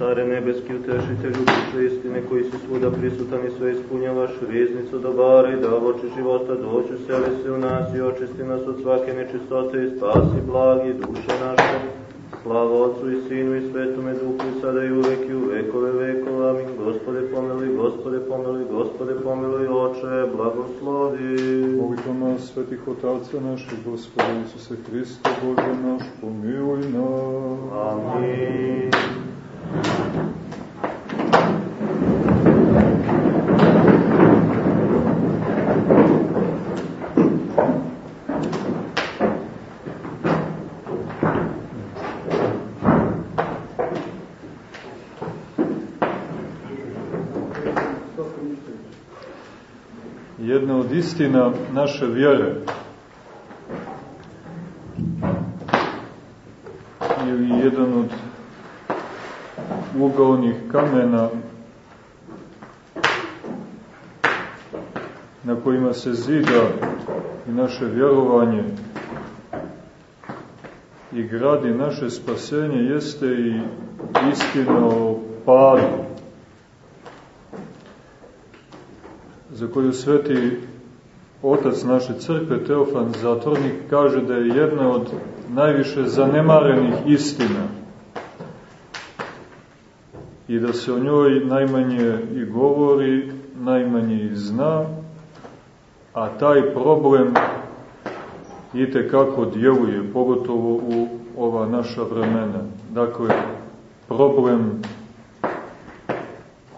Stare nebeski utešitelju duše istine koji si svuda prisutan i sve ispunjavaš, riznicu dobara i da oči života doću, seli se u nas i očisti nas od svake nečistote i spasi blagi duše naše. Slava Otcu i Sinu i Svetome Duhu i sada i uvek i u vekove vekova. Amin. Gospode pomili, Gospode pomili, Gospode pomili, Oče, blagoslovi. Molitvama svetih otaca naših, Gospode Isuse Hrista, Bože naš, pomiluj nas. Amin. Jedna od istina naše vjere ili jedan od ugaonih kamena na kojima se zida i naše vjerovanje i gradi naše spasenje jeste i istina o padu za koju sveti otac naše crkve Teofan Zatvornik kaže da je jedna od najviše zanemarenih istina i da se o njoj najmanje i govori, najmanje i zna, a taj problem i kako djeluje, pogotovo u ova naša vremena. Dakle, problem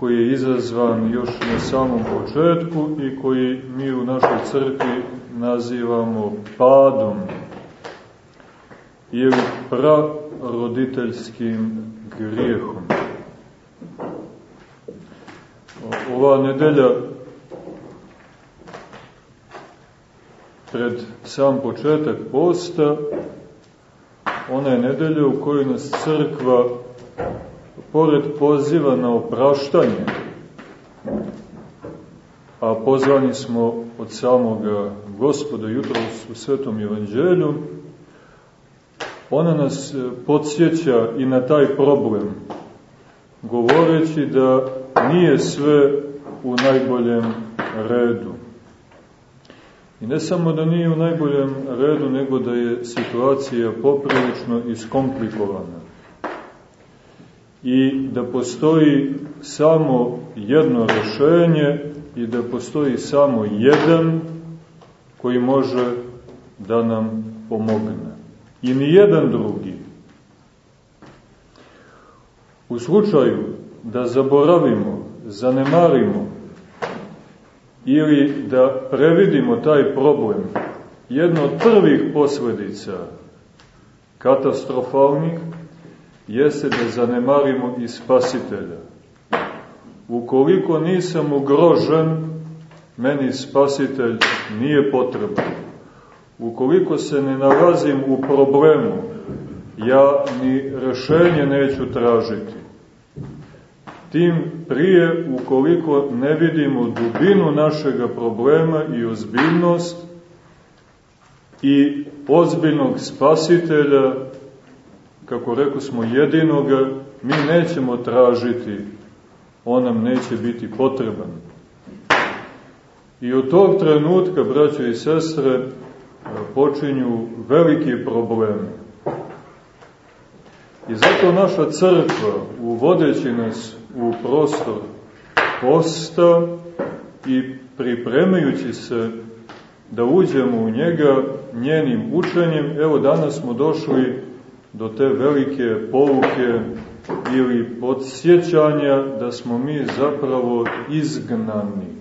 koji je izazvan još na samom početku i koji mi u našoj crkvi nazivamo padom ili praroditeljskim grijehom. Ova nedelja pred sam početak posta, ona je nedelja u kojoj nas crkva pored poziva na opraštanje, a pozvani smo od samoga gospoda jutro u Svetom Evanđelju, ona nas e, podsjeća i na taj problem, govoreći da nije sve u najboljem redu. I ne samo da nije u najboljem redu, nego da je situacija poprilično iskomplikovana i da postoji samo jedno rešenje i da postoji samo jedan koji može da nam pomogne. I ni jedan drugi. U slučaju da zaboravimo, zanemarimo ili da previdimo taj problem, jedno od prvih posledica katastrofalnih jeste da zanemarimo i spasitelja. Ukoliko nisam ugrožen, meni spasitelj nije potreban. Ukoliko se ne nalazim u problemu, ja ni rešenje neću tražiti. Tim prije, ukoliko ne vidimo dubinu našega problema i ozbiljnost i ozbiljnog spasitelja, kako rekao smo, jedinoga, mi nećemo tražiti, on nam neće biti potreban. I od tog trenutka, braćo i sestre, počinju veliki problemi. I zato naša crkva, uvodeći nas u prostor posta i pripremajući se da uđemo u njega njenim učenjem, evo danas smo došli do te velike pouke ili podsjećanja da smo mi zapravo izgnani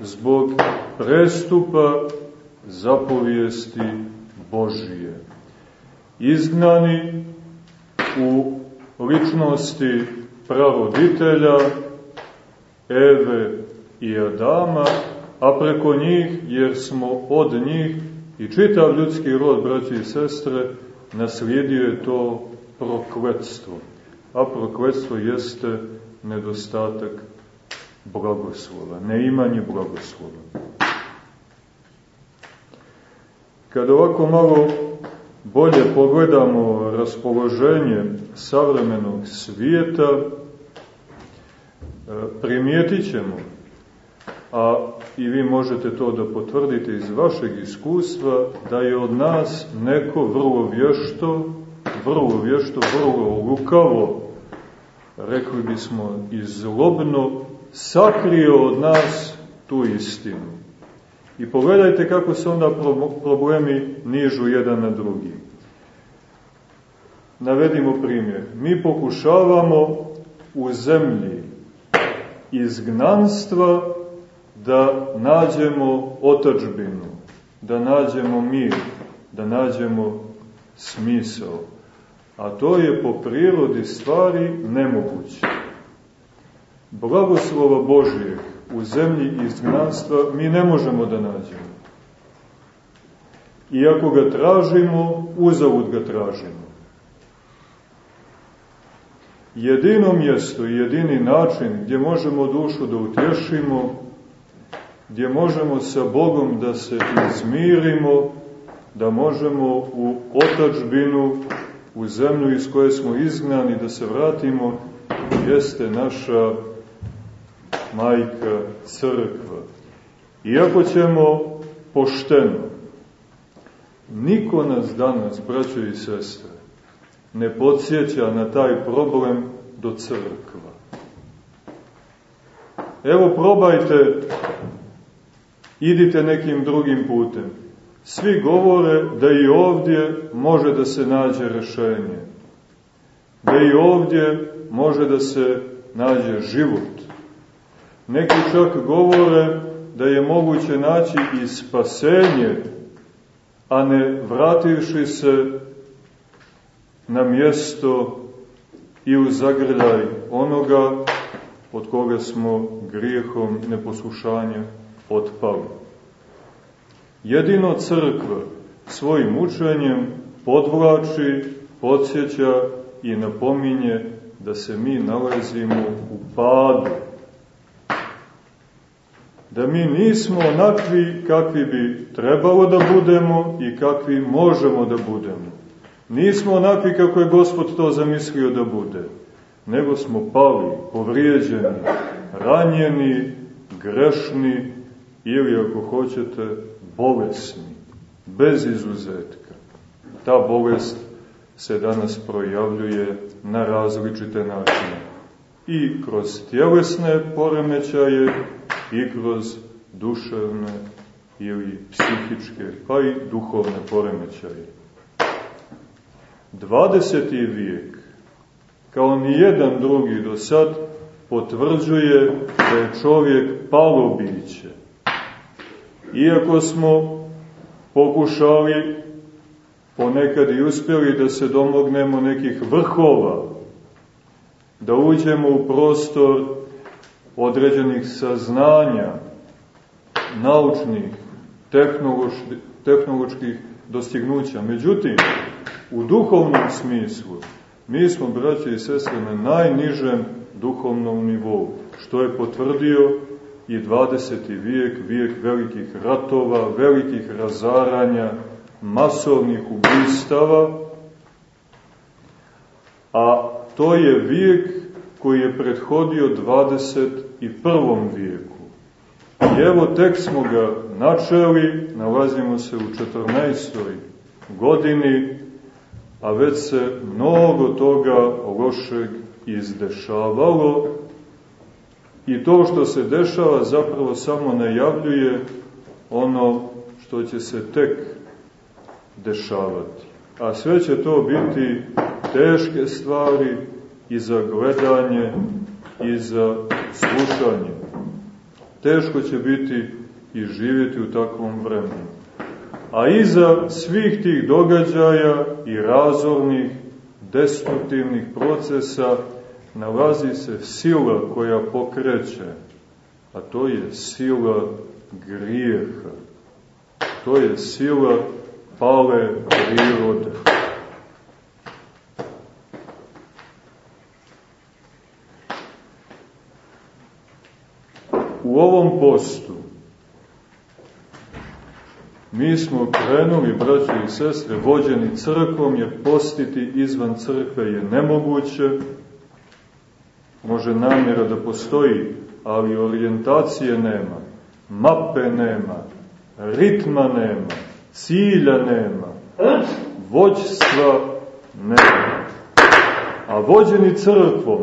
zbog prestupa zapovijesti Božije. Izgnani u ličnosti pravoditelja Eve i Adama, a preko njih, jer smo od njih I čitav ljudski rod, braći i sestre, naslijedio je to prokletstvo. A prokletstvo jeste nedostatak blagoslova, neimanje blagoslova. Kada ovako malo bolje pogledamo raspoloženje savremenog svijeta, e, primijetit ćemo, a i vi možete to da potvrdite iz vašeg iskustva, da je od nas neko vrlo vješto, vrlo vješto, vrlo lukavo, rekli bismo i zlobno, sakrio od nas tu istinu. I pogledajte kako se onda problemi nižu jedan na drugi. Navedimo primjer. Mi pokušavamo u zemlji izgnanstva da nađemo otačbinu, da nađemo mir, da nađemo smisao. A to je po prirodi stvari nemoguće. Blagoslova Božijeg u zemlji izgnanstva mi ne možemo da nađemo. I ako ga tražimo, uzavud ga tražimo. Jedino mjesto i jedini način gdje možemo dušu da utješimo, gdje možemo sa Bogom da se izmirimo, da možemo u otačbinu, u zemlju iz koje smo izgnani, da se vratimo, jeste naša majka crkva. Iako ćemo pošteno, niko nas danas, braćo i sestre, ne podsjeća na taj problem do crkva. Evo probajte, idite nekim drugim putem. Svi govore da i ovdje može da se nađe rešenje. Da i ovdje može da se nađe život. Neki čak govore da je moguće naći i spasenje, a ne vrativši se na mjesto i u zagrljaj onoga od koga smo grijehom neposlušanja otpali. Jedino crkva svojim učenjem podvlači, podsjeća i napominje da se mi nalazimo u padu, da mi nismo onakvi kakvi bi trebalo da budemo i kakvi možemo da budemo. Nismo onakvi kako je Gospod to zamislio da bude, nego smo pali, povrijeđeni, ranjeni, grešni ili, ako hoćete, bolesni, bez izuzetka. Ta bolest se danas projavljuje na različite načine. I kroz tjelesne poremećaje i kroz duševne ili psihičke, pa i duhovne poremećaje. 20. vijek, kao ni jedan drugi do sad, potvrđuje da je čovjek palo biće. Iako smo pokušali ponekad i uspjeli da se domognemo nekih vrhova, da uđemo u prostor određenih saznanja, naučnih, tehnoloških, dostignuća. Međutim, u duhovnom smislu, mi smo, braće i sestre, na najnižem duhovnom nivou, što je potvrdio i 20. vijek, vijek velikih ratova, velikih razaranja, masovnih ubistava, a to je vijek koji je prethodio 21. vijeku. I evo tek smo ga načeli, nalazimo se u 14. godini, a već se mnogo toga lošeg izdešavalo i to što se dešava zapravo samo najavljuje ono što će se tek dešavati. A sve će to biti teške stvari, i za gledanje i za slušanje. Teško će biti i živjeti u takvom vremenu. A iza svih tih događaja i razornih, destruktivnih procesa nalazi se sila koja pokreće, a to je sila grijeha. To je sila pale prirode. U ovom postu Mi smo krenuli, braći i sestre, vođeni crkvom, jer postiti izvan crkve je nemoguće. Može namjera da postoji, ali orijentacije nema, mape nema, ritma nema, cilja nema, vođstva nema. A vođeni crkvom,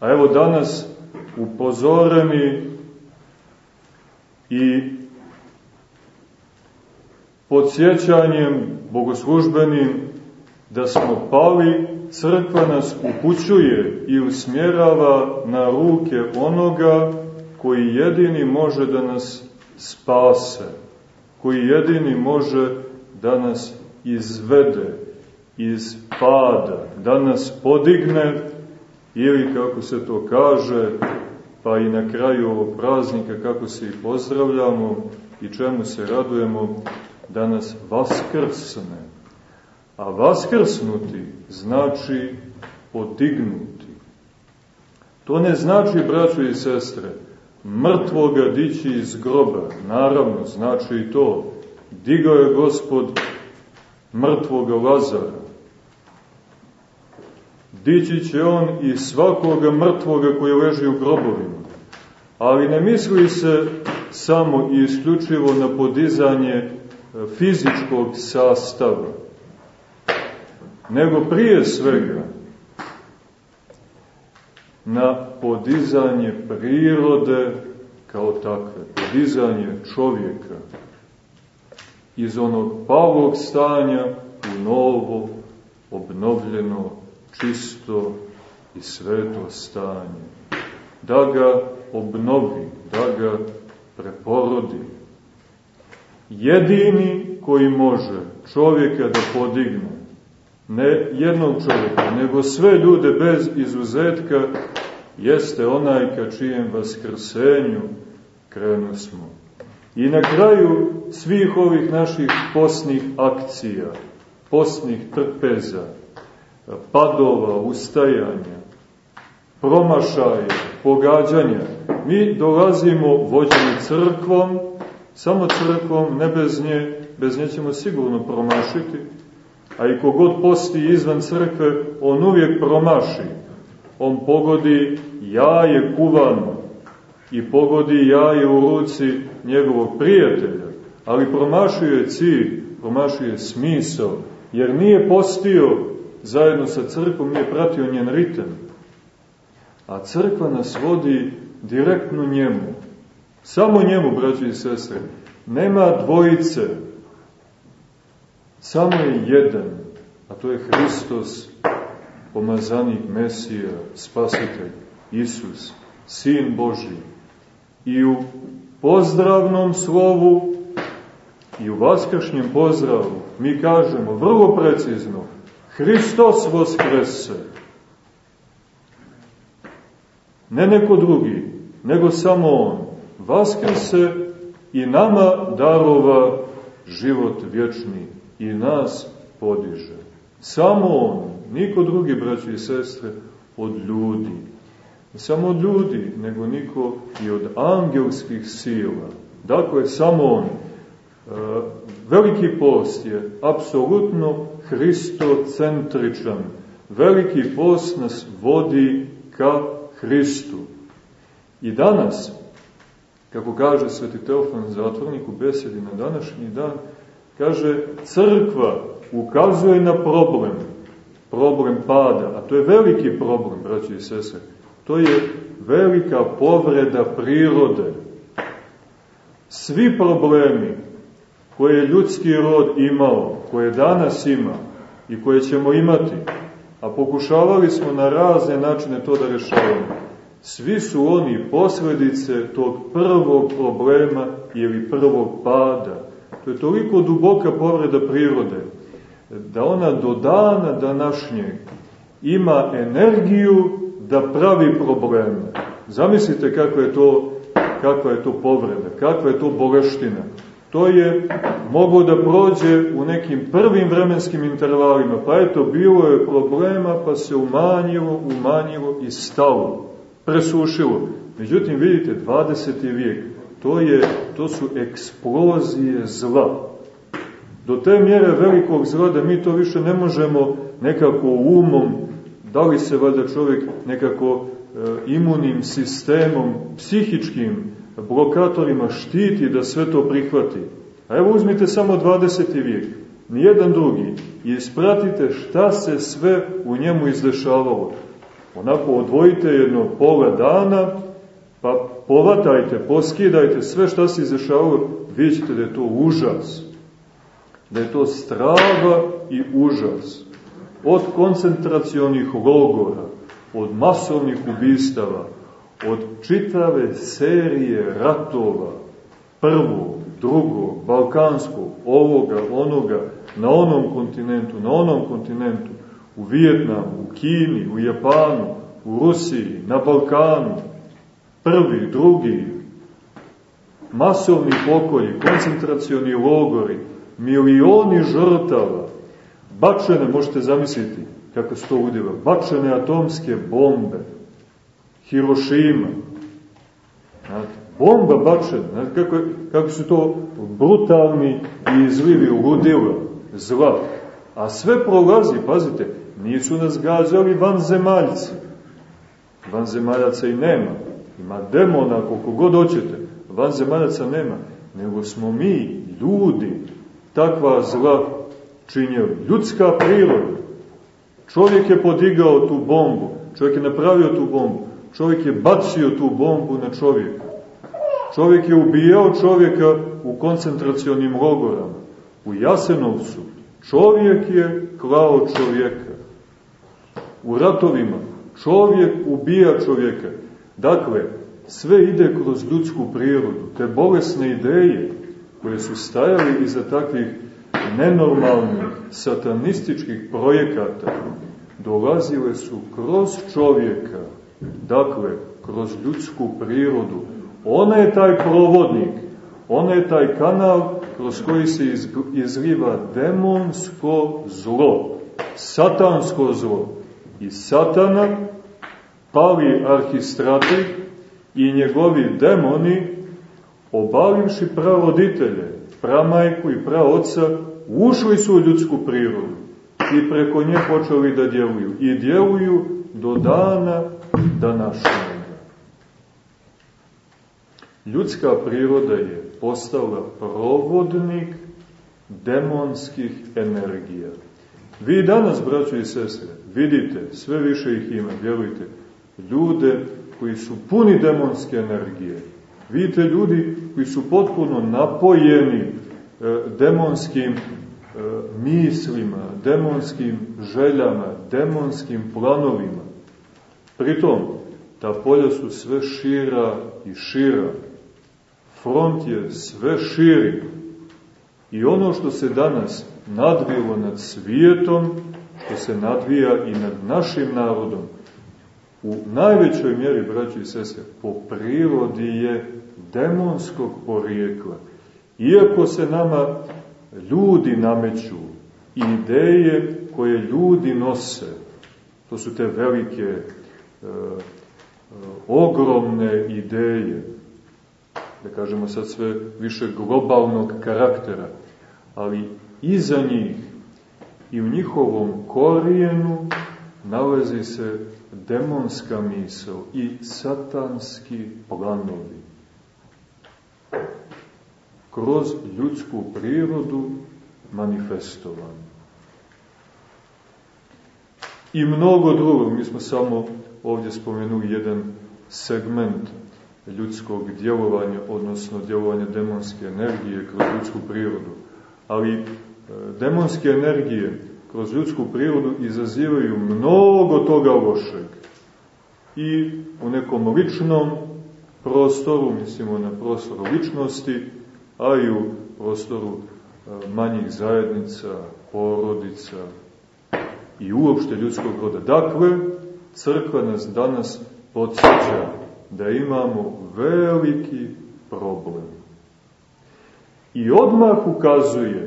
a evo danas upozoreni i podsjećanjem bogoslužbenim da smo pali, crkva nas upućuje i usmjerava na ruke onoga koji jedini može da nas spase, koji jedini može da nas izvede iz pada, da nas podigne ili, kako se to kaže, pa i na kraju ovog praznika, kako se i pozdravljamo i čemu se radujemo, da nas vaskrsne. A vaskrsnuti znači podignuti. To ne znači, braćo i sestre, mrtvoga dići iz groba. Naravno, znači i to. Digao je gospod mrtvoga Lazara. Dići će on i svakoga mrtvoga koji leži u grobovima. Ali ne misli se samo i isključivo na podizanje fizičkog sastava, nego prije svega na podizanje prirode kao takve, podizanje čovjeka iz onog pavog stanja u novo, obnovljeno, čisto i sveto stanje. Da ga obnovi, da ga preporodi, jedini koji može čovjeka da podigne, ne jednog čovjeka, nego sve ljude bez izuzetka, jeste onaj ka čijem vaskrsenju krenu smo. I na kraju svih ovih naših posnih akcija, posnih trpeza, padova, ustajanja, promašaja, pogađanja, mi dolazimo vođeni crkvom, Samo crkvom, ne bez nje, bez nje ćemo sigurno promašiti, a i kogod posti izvan crkve, on uvijek promaši. On pogodi jaje kuvano i pogodi jaje u ruci njegovog prijatelja, ali promašuje cilj, promašuje smisao, jer nije postio zajedno sa crkvom, nije pratio njen ritem. A crkva nas vodi direktno njemu, Samo njemu, braći i sestre. Nema dvojice. Samo je jedan, a to je Hristos, pomazanik Mesija, spasitelj, Isus, Sin Boži. I u pozdravnom slovu i u vaskršnjem pozdravu mi kažemo vrlo precizno Hristos voskrese. Ne neko drugi, nego samo On vaskrse i nama darova život vječni i nas podiže. Samo On, niko drugi, braći i sestre, od ljudi. Samo od ljudi, nego niko i od angelskih sila. Dakle, samo On. E, veliki post je apsolutno hristocentričan. Veliki post nas vodi ka Hristu. I danas, kako kaže sveti Teofan Zatvornik u besedi na današnji dan, kaže, crkva ukazuje na problem, problem pada, a to je veliki problem, braći i sese, to je velika povreda prirode. Svi problemi koje je ljudski rod imao, koje danas ima i koje ćemo imati, a pokušavali smo na razne načine to da rešavamo, Svi su oni posledice tog prvog problema ili prvog pada. To je toliko duboka povreda prirode, da ona do dana današnjeg ima energiju da pravi probleme. Zamislite kakva je to, kakva je to povreda, kakva je to boleština. To je moglo da prođe u nekim prvim vremenskim intervalima, pa eto, bilo je problema, pa se umanjilo, umanjilo i stalo presušilo. Međutim, vidite, 20. vijek, to, je, to su eksplozije zla. Do te mjere velikog zla da mi to više ne možemo nekako umom, da li se valjda čovjek nekako e, imunim sistemom, psihičkim blokatorima štiti da sve to prihvati. A evo uzmite samo 20. vijek, nijedan drugi, i ispratite šta se sve u njemu izdešavalo. Onako odvojite jedno pola dana, pa povatajte, poskidajte sve šta se izdešavalo, vidite da je to užas. Da je to strava i užas. Od koncentracionih logora, od masovnih ubistava, od čitave serije ratova, prvo, drugo, balkanskog, ovoga, onoga, na onom kontinentu, na onom kontinentu, u Vijetnamu, u Kini, u Japanu, u Rusiji, na Balkanu, prvi, drugi, masovni pokolji, koncentracioni logori, milioni žrtava, bačene, možete zamisliti kako se to udjeva, bačene atomske bombe, Hirošima, znate, bomba bačena, znate kako, kako su to brutalni i izlivi ludila, zla, a sve prolazi, pazite, nisu nas gađali vanzemaljci, vanzemaljaca i nema, ima demona koliko god hoćete, vanzemaljaca nema, nego smo mi, ljudi, takva zla činjeli. Ljudska priroda. Čovjek je podigao tu bombu, čovjek je napravio tu bombu, čovjek je bacio tu bombu na čovjeka. Čovjek je ubijao čovjeka u koncentracionim logorama. U Jasenovcu čovjek je klao čovjeka. U ratovima čovjek ubija čovjeka. Dakle, sve ide kroz ljudsku prirodu. Te bolesne ideje koje su stajali iza takvih nenormalnih satanističkih projekata dolazile su kroz čovjeka, dakle, kroz ljudsku prirodu. Ona je taj provodnik, ona je taj kanal kroz koji se izliva demonsko zlo, satansko zlo. I satana, pali arhistrati i njegovi demoni obalivši pravoditelje, pramajku i praoca, ušli su u ljudsku prirodu i preko nje počeli da djeluju. I djeluju do dana današnjega. Ljudska priroda je postala provodnik demonskih energija. Vi danas, braćo i sestre, vidite, sve više ih ima, vjerujte, ljude koji su puni demonske energije, Vidite ljudi koji su potpuno napojeni e, demonskim e, mislima, demonskim željama, demonskim planovima. Pritom, ta polja su sve šira i šira. Front je sve širi. I ono što se danas nadvilo nad svijetom, što se nadvija i nad našim narodom, u najvećoj mjeri, braći i sese, po prirodi je demonskog porijekla. Iako se nama ljudi nameću, ideje koje ljudi nose, to su te velike, e, e, ogromne ideje, da kažemo sad sve više globalnog karaktera, ali iza njih i u njihovom korijenu nalazi se demonska misl i satanski planovi. Kroz ljudsku prirodu manifestovan. I mnogo drugog, mi smo samo ovdje spomenuli jedan segment ljudskog djelovanja, odnosno djelovanja demonske energije kroz ljudsku prirodu. Ali demonske energije kroz ljudsku prirodu izazivaju mnogo toga lošeg. I u nekom ličnom prostoru, mislimo na prostor ličnosti, a i u prostoru e, manjih zajednica, porodica i uopšte ljudskog roda. Dakle, crkva nas danas podsjeća da imamo veliki problem. I odmah ukazuje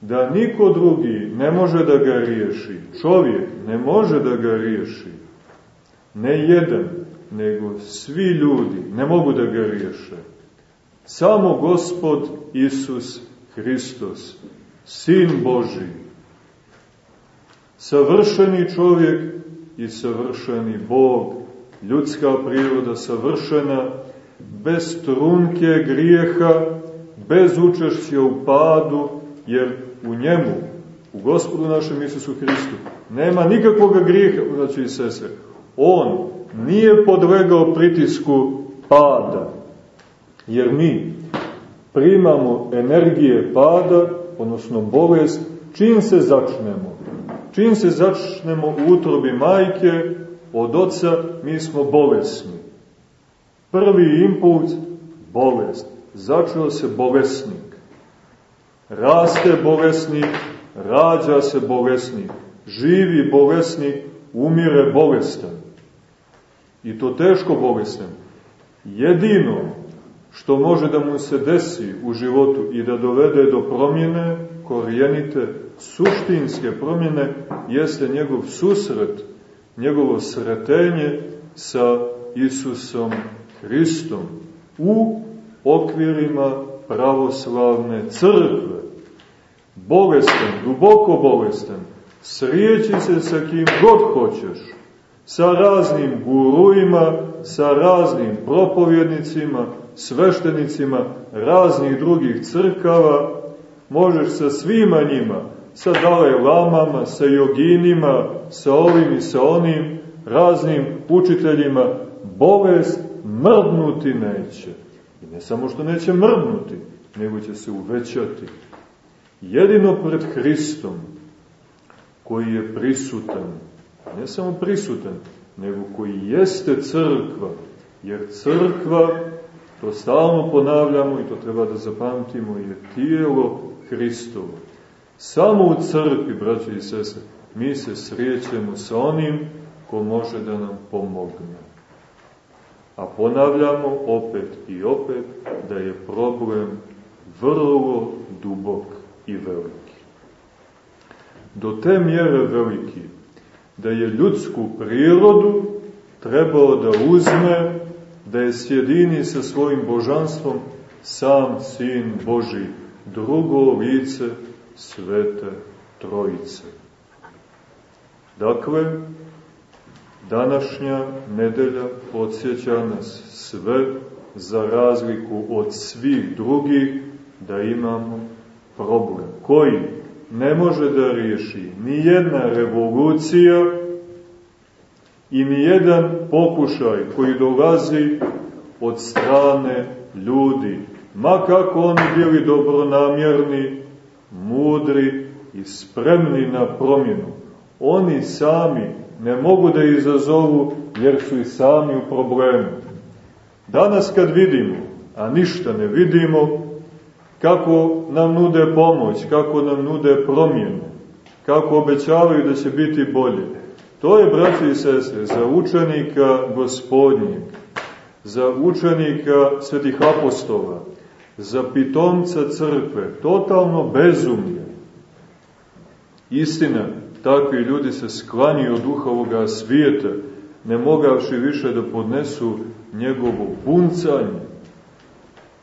da niko drugi ne može da ga riješi, čovjek ne može da ga riješi, ne jedan, nego svi ljudi ne mogu da ga riješe. Samo Gospod Isus Hristos, Sin Boži, savršeni čovjek i savršeni Bog, ljudska priroda savršena, bez trunke grijeha, bez učešća u padu, jer u njemu, u gospodu našem Isusu Hristu, nema nikakvog grijeha, braći i sestre. On nije podlegao pritisku pada, jer mi primamo energije pada, odnosno bolest, čim se začnemo. Čim se začnemo u utrobi majke, od oca, mi smo bolesni. Prvi impuls, bolest. Začeo se bolesnik. Raste bolesnik, rađa se bolesnik. Živi bolesnik, umire bolestan. I to teško bolestan. Jedino što može da mu se desi u životu i da dovede do promjene, korijenite, suštinske promjene, jeste njegov susret, njegovo sretenje sa Isusom Hristom u okvirima pravoslavne crkve. Bolestan, duboko bolestan, srijeći se sa kim god hoćeš, sa raznim guruima, sa raznim propovjednicima, sveštenicima raznih drugih crkava, možeš sa svima njima, sa Dalaj Lamama, sa joginima, sa ovim i sa onim, raznim učiteljima, bolest mrdnuti neće. I ne samo što neće mrdnuti, nego će se uvećati. Jedino pred Hristom, koji je prisutan, ne samo prisutan, nego koji jeste crkva, jer crkva, to stalno ponavljamo i to treba da zapamtimo, je tijelo Hristovo. Samo u crkvi, braći i sese, mi se srijećemo sa onim ko može da nam pomogne. A ponavljamo opet i opet da je problem vrlo dubok i veliki. Do te mjere veliki da je ljudsku prirodu trebao da uzme, da je sjedini sa svojim božanstvom sam Sin Boži, drugo lice Svete Trojice. Dakle, današnja nedelja podsjeća nas sve za razliku od svih drugih da imamo problem koji ne može da riješi ni jedna revolucija i ni jedan pokušaj koji dolazi od strane ljudi, ma kako oni bili dobronamjerni, mudri i spremni na promjenu. Oni sami ne mogu da izazovu jer su i sami u problemu. Danas kad vidimo, a ništa ne vidimo, kako nam nude pomoć, kako nam nude promjenu, kako obećavaju da će biti bolje. To je, braći i sestre, za učenika gospodnjeg, za učenika svetih apostola, za pitomca crkve, totalno bezumlje. Istina, takvi ljudi se sklanju od duha ovoga svijeta, ne mogavši više da podnesu njegovo puncanje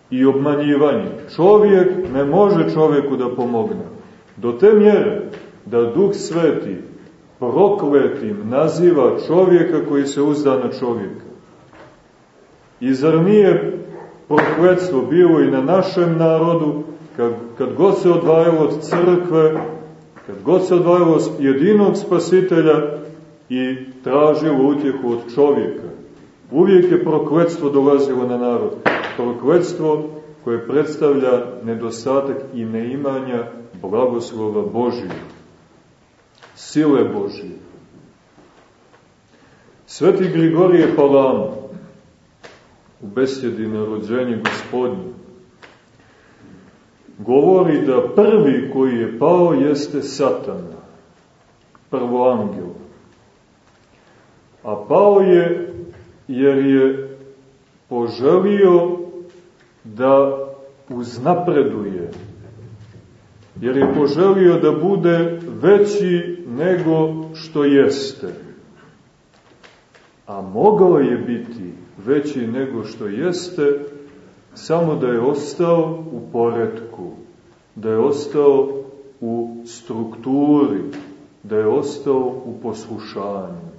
i obmanjivanje. Čovjek ne može čovjeku da pomogne. Do te mjere da Duh Sveti prokletim naziva čovjeka koji se uzda na čovjeka. I zar nije prokletstvo bilo i na našem narodu, kad, kad god se odvajalo od crkve, kad god se odvajalo od jedinog spasitelja i tražilo utjehu od čovjeka. Uvijek je prokletstvo dolazilo na narod. Prokletstvo koje predstavlja nedostatak i neimanja blagoslova Božije, sile Božije. Sveti Grigorije Palama, u besjedi na rođenje gospodnje, govori da prvi koji je pao jeste satana, prvo angel. A pao je jer je poželio da uznapreduje, jer je poželio da bude veći nego što jeste. A mogao je biti veći nego što jeste, samo da je ostao u poredku, da je ostao u strukturi, da je ostao u poslušanju.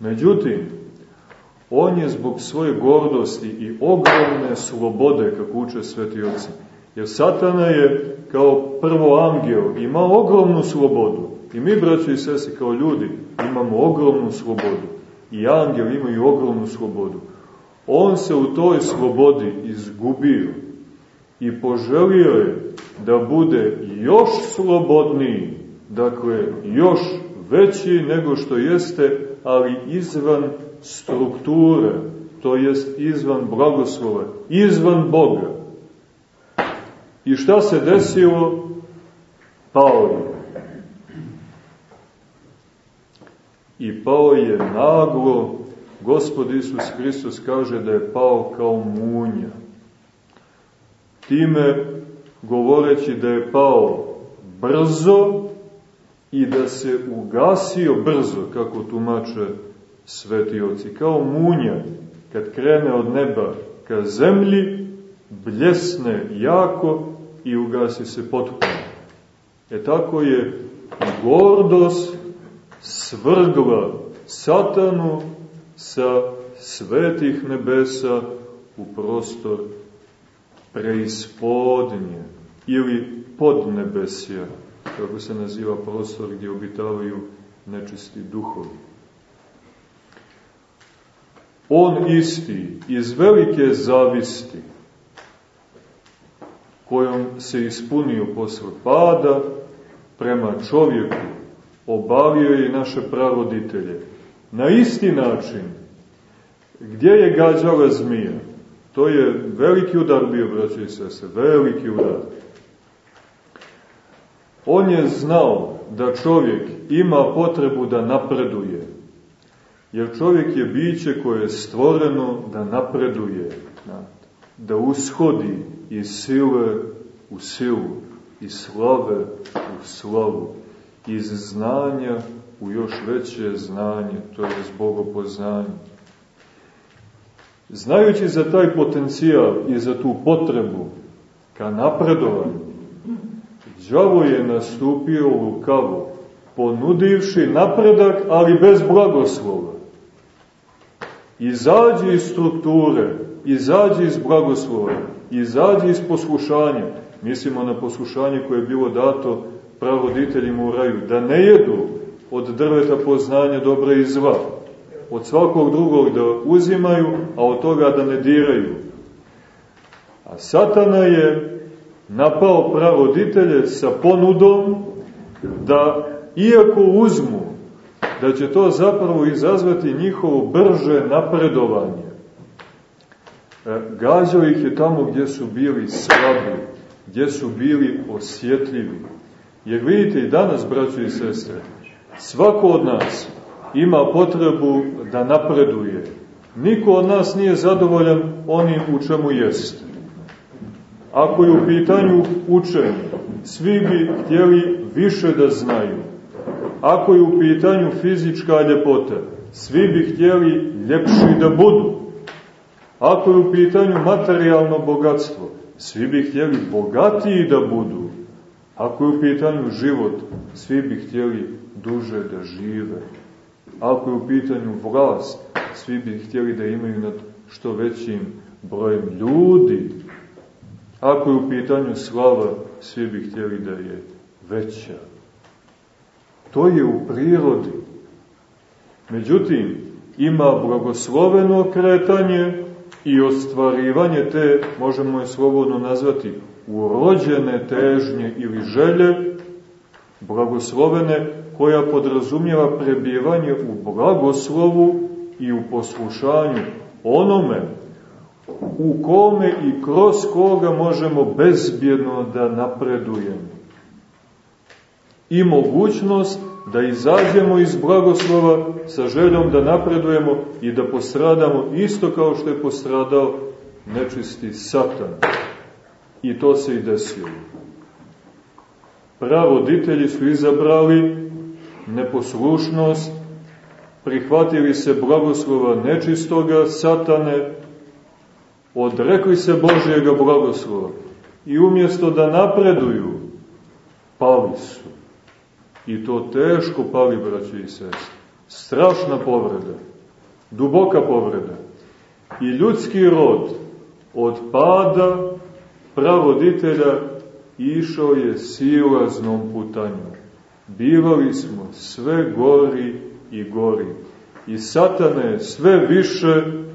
Međutim, on je zbog svoje gordosti i ogromne slobode, kako uče sveti oci, jer satana je kao prvo angel, ima ogromnu slobodu. I mi, braći i sese, kao ljudi, imamo ogromnu slobodu. I angel imaju ogromnu slobodu. On se u toj slobodi izgubio i poželio je da bude još slobodniji, dakle, još veći nego što jeste, ali izvan strukture, to jest izvan blagoslova, izvan Boga. I šta se desilo? Pao je. I pao je naglo, Gospod Isus Hristos kaže da je pao kao munja. Time govoreći da je pao brzo i da se ugasio brzo, kako tumače sveti oci, kao munja, kad krene od neba ka zemlji, bljesne jako i ugasi se potpuno. E tako je gordost svrgla satanu sa svetih nebesa u prostor preispodnje ili podnebesja, kako se naziva prostor gdje obitavaju nečisti duhovi. On isti iz velike zavisti kojom se ispunio posle pada prema čovjeku, obavio je i naše pravoditelje. Na isti način, gdje je gađala zmija? To je veliki udar bio, braći i sese, veliki udar. On je znao da čovjek ima potrebu da napreduje, jer čovjek je biće koje je stvoreno da napreduje, da ushodi iz sile u silu, iz slave u slavu, iz znanja u još veće znanje, to je bogopoznanje. Znajući za taj potencijal i za tu potrebu ka napredovanju, đavo je nastupio u lukavu, ponudivši napredak, ali bez blagoslova. Izađi iz strukture, izađi iz blagoslova, izađi iz poslušanja. Mislimo na poslušanje koje je bilo dato pravoditeljima u raju, da ne jedu od drveta poznanja dobra i zla, od svakog drugog da uzimaju, a od toga da ne diraju. A satana je napao pravoditelje sa ponudom da, iako uzmu, da će to zapravo izazvati njihovo brže napredovanje. E, gađao ih je tamo gdje su bili slabi, gdje su bili osjetljivi. Jer vidite i danas, braćo i sestre, svako od nas ima potrebu da napreduje. Niko od nas nije zadovoljan onim u čemu jeste. Ako je u pitanju učenje, svi bi htjeli više da znaju. Ako je u pitanju fizička ljepota, svi bi htjeli ljepši da budu. Ako je u pitanju materijalno bogatstvo, svi bi htjeli bogatiji da budu. Ako je u pitanju život, svi bi htjeli duže da žive. Ako je u pitanju vlast, svi bi htjeli da imaju nad što većim brojem ljudi. Ako je u pitanju slava, svi bi htjeli da je veća. To je u prirodi. Međutim, ima blagosloveno kretanje i ostvarivanje te, možemo je slobodno nazvati, urođene težnje ili želje, blagoslovene, koja podrazumijeva prebivanje u blagoslovu i u poslušanju onome u kome i kroz koga možemo bezbjedno da napredujemo. I mogućnost da izađemo iz blagoslova sa željom da napredujemo i da postradamo isto kao što je postradao nečisti satan. I to se i desilo. Pravoditelji su izabrali neposlušnost, prihvatili se blagoslova nečistoga satane, odrekli se Božijega blagoslova i umjesto da napreduju, pali su. I to teško pali, braći i sestri. Strašna povreda, duboka povreda. I ljudski rod od pada pravoditelja išao je silaznom putanjom. Bivali smo sve gori i gori. I satane sve više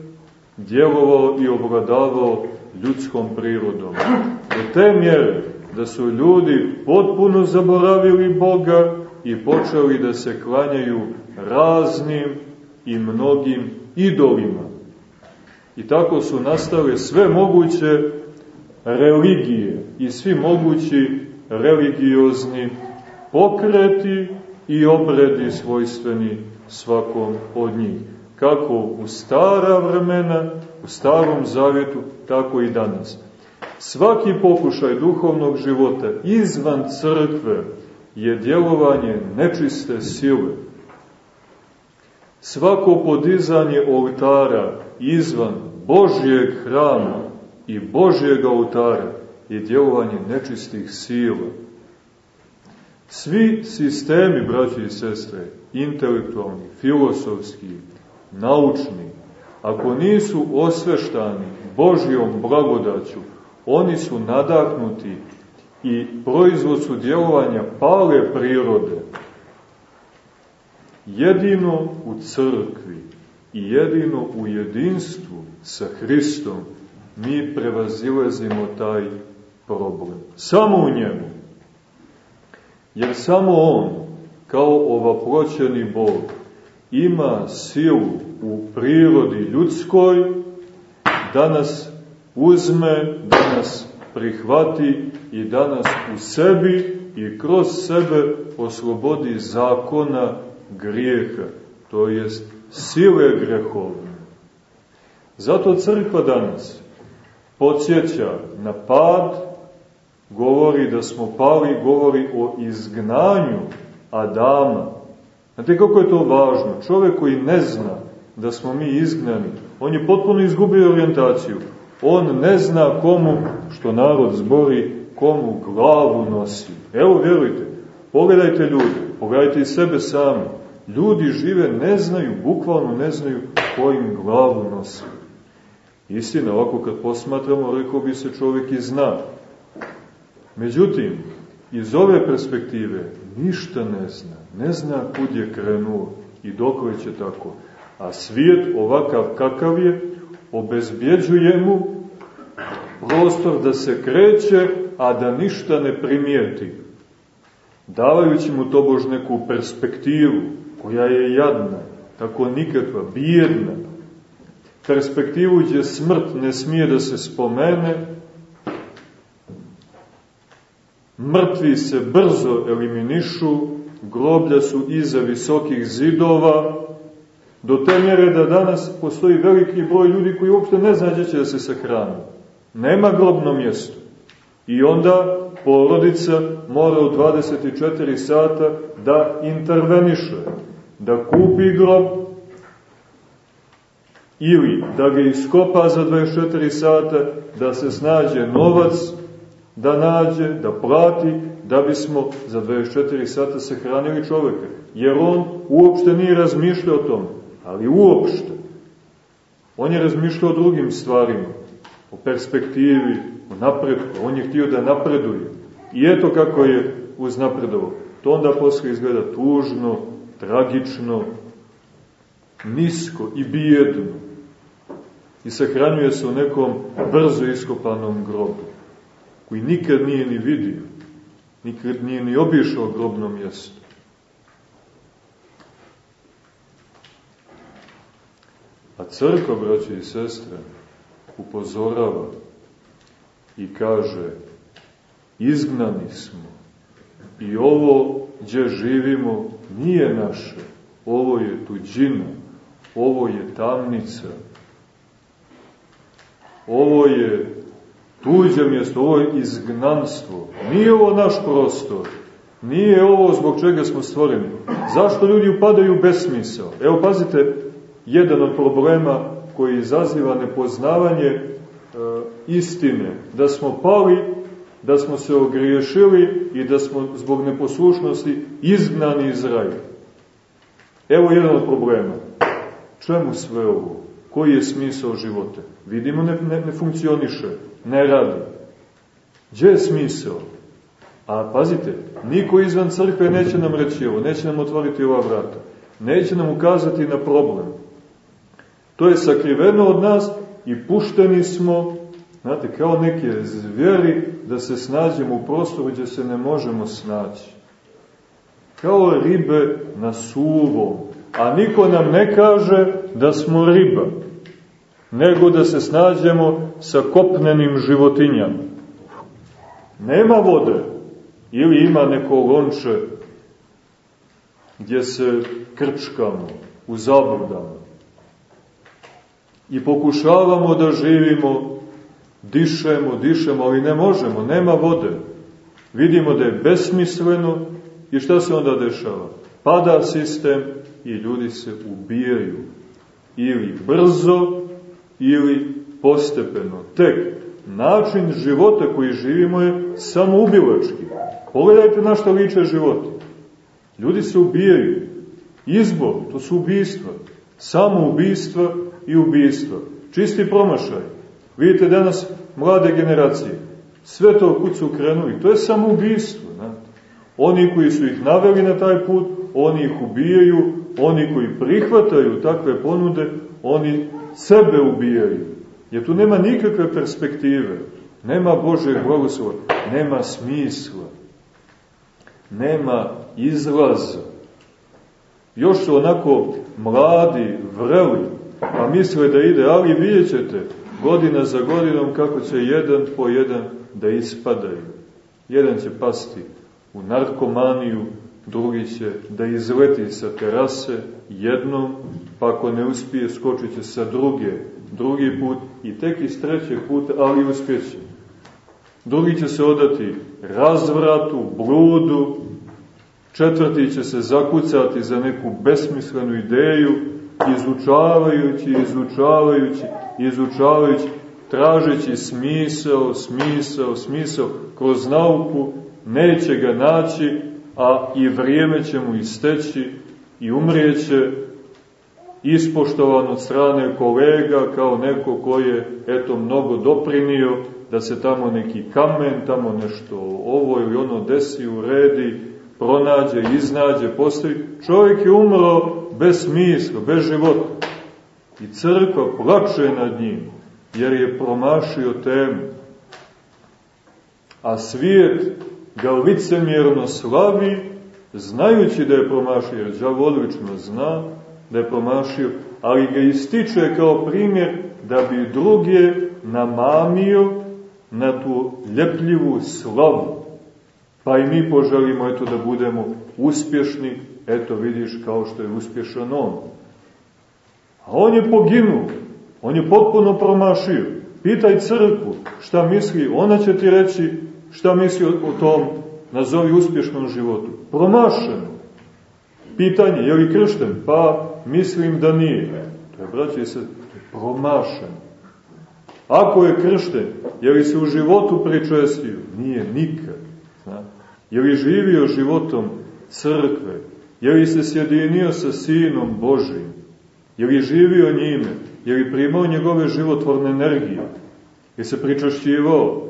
djelovao i obladavao ljudskom prirodom. Do te mjere da su ljudi potpuno zaboravili Boga i počeli da se klanjaju raznim i mnogim idolima. I tako su nastale sve moguće religije i svi mogući religiozni pokreti i obredi svojstveni svakom od njih. Kako u stara vremena, u starom zavjetu, tako i danas. Svaki pokušaj duhovnog života izvan crkve je djelovanje nečiste sile. Svako podizanje oltara izvan Božjeg hrama i Božjeg oltara je djelovanje nečistih sila. Svi sistemi, braći i sestre, intelektualni, filosofski, naučni, ako nisu osveštani Božjom blagodaću, oni su nadahnuti i proizvod su djelovanja pale prirode. Jedino u crkvi i jedino u jedinstvu sa Hristom mi prevazilazimo taj problem. Samo u njemu. Jer samo On, kao ovaproćeni Bog, ima silu u prirodi ljudskoj da nas uzme, da nas prihvati i da nas u sebi i kroz sebe oslobodi zakona grijeha, to jest sile grehovne. Zato crkva danas podsjeća na pad, govori da smo pali, govori o izgnanju Adama. Znate kako je to važno? Čovek koji ne zna da smo mi izgnani, on je potpuno izgubio orijentaciju. On ne zna komu, što narod zbori, komu glavu nosi. Evo, vjerujte, pogledajte ljude, pogledajte i sebe sami. Ljudi žive, ne znaju, bukvalno ne znaju kojim glavu nosi. Istina, ovako kad posmatramo, rekao bi se čovjek i zna. Međutim, iz ove perspektive ništa ne zna. Ne zna kud je krenuo i dok će tako. A svijet ovakav kakav je, obezbjeđuje mu prostor da se kreće, a da ništa ne primijeti. Davajući mu tobož neku perspektivu, koja je jadna, tako nikakva, bijedna, perspektivu gdje smrt ne smije da se spomene, mrtvi se brzo eliminišu, groblja su iza visokih zidova, do te mjere da danas postoji veliki broj ljudi koji uopšte ne zna gdje će da se sahrani. Nema grobno mjesto. I onda porodica mora u 24 sata da interveniše, da kupi grob ili da ga iskopa za 24 sata, da se snađe novac, da nađe, da plati, da bismo za 24 sata se hranili čoveka. Jer on uopšte nije razmišljao o tom, ali uopšte. On je razmišljao o drugim stvarima, o perspektivi, o napredku. On je htio da napreduje. I eto kako je uznapredovo. To onda posle izgleda tužno, tragično, nisko i bijedno. I sahranjuje se u nekom brzo iskopanom grobu, koji nikad nije ni vidio, nikad nije ni obišao grobno mjesto. A crkva, braće i sestre, upozorava i kaže, izgnani smo i ovo gdje živimo nije naše, ovo je tuđina, ovo je tamnica, ovo je tuđe mjesto, ovo je izgnanstvo. Nije ovo naš prostor, nije ovo zbog čega smo stvoreni. Zašto ljudi upadaju u besmisao? Evo, pazite, jedan od problema koji izaziva nepoznavanje istine, da smo pali, da smo se ogriješili i da smo zbog neposlušnosti izgnani iz raja. Evo jedan od problema. Čemu sve ovo? Koji je smisao života? Vidimo, ne, ne, ne funkcioniše, ne radi. Gdje je smisao? A pazite, niko izvan crkve neće nam reći ovo, neće nam otvoriti ova vrata, neće nam ukazati na problem. To je sakriveno od nas i pušteni smo, znate, kao neke zvijeri da se snađemo u prostoru gdje se ne možemo snaći. Kao ribe na suvom, a niko nam ne kaže da smo riba, nego da se snađemo sa kopnenim životinjama. Nema vode, ili ima neko lonče gdje se krčkamo, u zabludama. I pokušavamo da živimo, dišemo, dišemo, ali ne možemo, nema vode. Vidimo da je besmisleno i šta se onda dešava? Pada sistem i ljudi se ubijaju. Ili brzo, ili postepeno. Tek način života koji živimo je samoubilački. Pogledajte na što liče život. Ljudi se ubijaju. Izbor, to su ubijstva. Samo ubijstva i ubijstva. Čisti promašaj. Vidite danas mlade generacije. Sve to kud su krenuli. To je samo ubijstvo. Ne? Oni koji su ih naveli na taj put, oni ih ubijaju. Oni koji prihvataju takve ponude, oni sebe ubijaju. Jer tu nema nikakve perspektive. Nema Božeg blagoslova. Nema smisla nema izlaza. Još su onako mladi, vreli, pa misle da ide, ali vidjet ćete godina za godinom kako će jedan po jedan da ispadaju. Jedan će pasti u narkomaniju, drugi će da izleti sa terase jednom, pa ako ne uspije skočit će sa druge, drugi put i tek iz trećeg puta, ali uspjeće. Drugi će se odati razvratu, bludu, četvrti će se zakucati za neku besmislenu ideju, izučavajući, izučavajući, izučavajući, tražeći smisao, smisao, smisao, kroz nauku neće ga naći, a i vrijeme će mu isteći i umrijeće ispoštovan od strane kolega kao neko ko je eto mnogo doprinio da se tamo neki kamen, tamo nešto ovo ili ono desi, uredi, pronađe, iznađe, postoji. Čovjek je umro bez smisla, bez života. I crkva plače nad njim, jer je promašio temu. A svijet ga licemjerno slavi, znajući da je promašio, jer džav odlično zna je promašio, ali ga ističe kao primjer da bi druge namamio na tu ljepljivu slavu. Pa i mi poželimo eto da budemo uspješni, eto vidiš kao što je uspješan on. A on je poginuo, on je potpuno promašio. Pitaj crkvu šta misli, ona će ti reći šta misli o tom, nazovi uspješnom životu. Promašeno. Pitanje, je li kršten? Pa mislim da nije. To je, braće, se promašen. Ako je kršten, je li se u životu pričestio? Nije, nikad. Zna? Je li živio životom crkve? Je li se sjedinio sa Sinom Božim? Je li živio njime? Je li primao njegove životvorne energije? Je se pričašćivao?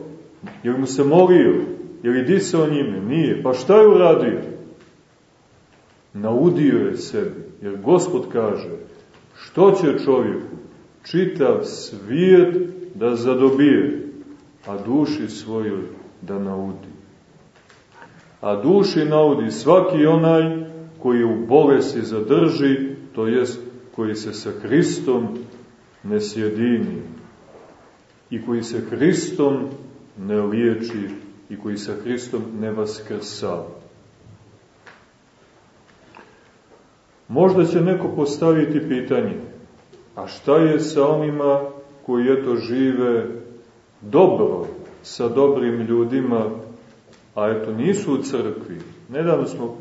Je li mu se molio? Je li disao njime? Nije. Pa šta je uradio? Naudio je sebi. Jer Gospod kaže, što će čovjeku čitav svijet da zadobije, a duši svojoj da naudi. A duši naudi svaki onaj koji u bolesti zadrži, to jest koji se sa Hristom ne sjedini i koji se Hristom ne liječi i koji sa Hristom ne vaskrsava. Možda će neko postaviti pitanje, a šta je sa onima koji eto žive dobro, sa dobrim ljudima, a eto nisu u crkvi. Nedavno smo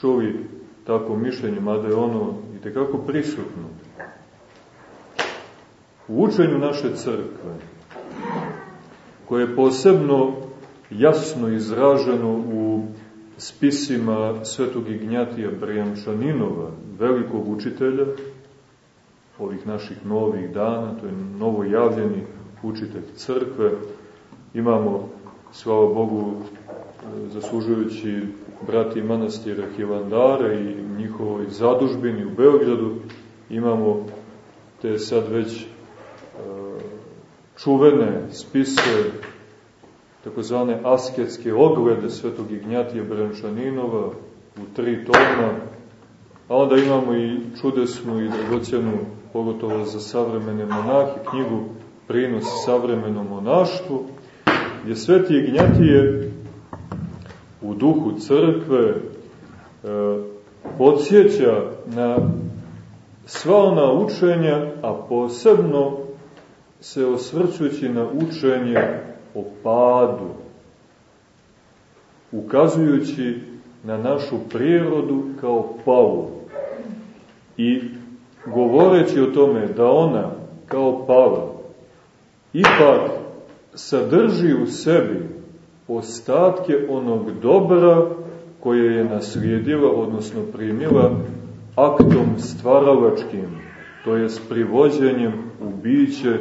čuli tako mišljenje, mada je ono i tekako prisutno. U učenju naše crkve koje je posebno jasno izraženo u spisima svetog Ignjatija Brijančaninova, velikog učitelja ovih naših novih dana, to je novojavljeni učitelj crkve. Imamo, slava Bogu, zaslužujući brati manastira Hilandara i njihovoj zadužbini u Beogradu, imamo te sad već e, čuvene spise takozvane asketske oglede svetog Ignjatija Brančaninova u tri toma, a onda imamo i čudesnu i dragocjenu, pogotovo za savremene monahe, knjigu Prinos savremenom monaštvu, gdje sveti Ignjatije u duhu crkve e, podsjeća na sva ona učenja, a posebno se osvrćući na učenje o padu, ukazujući na našu prirodu kao palu i govoreći o tome da ona kao pala ipak sadrži u sebi ostatke onog dobra koje je naslijedila, odnosno primila aktom stvaralačkim, to je privođenjem u biće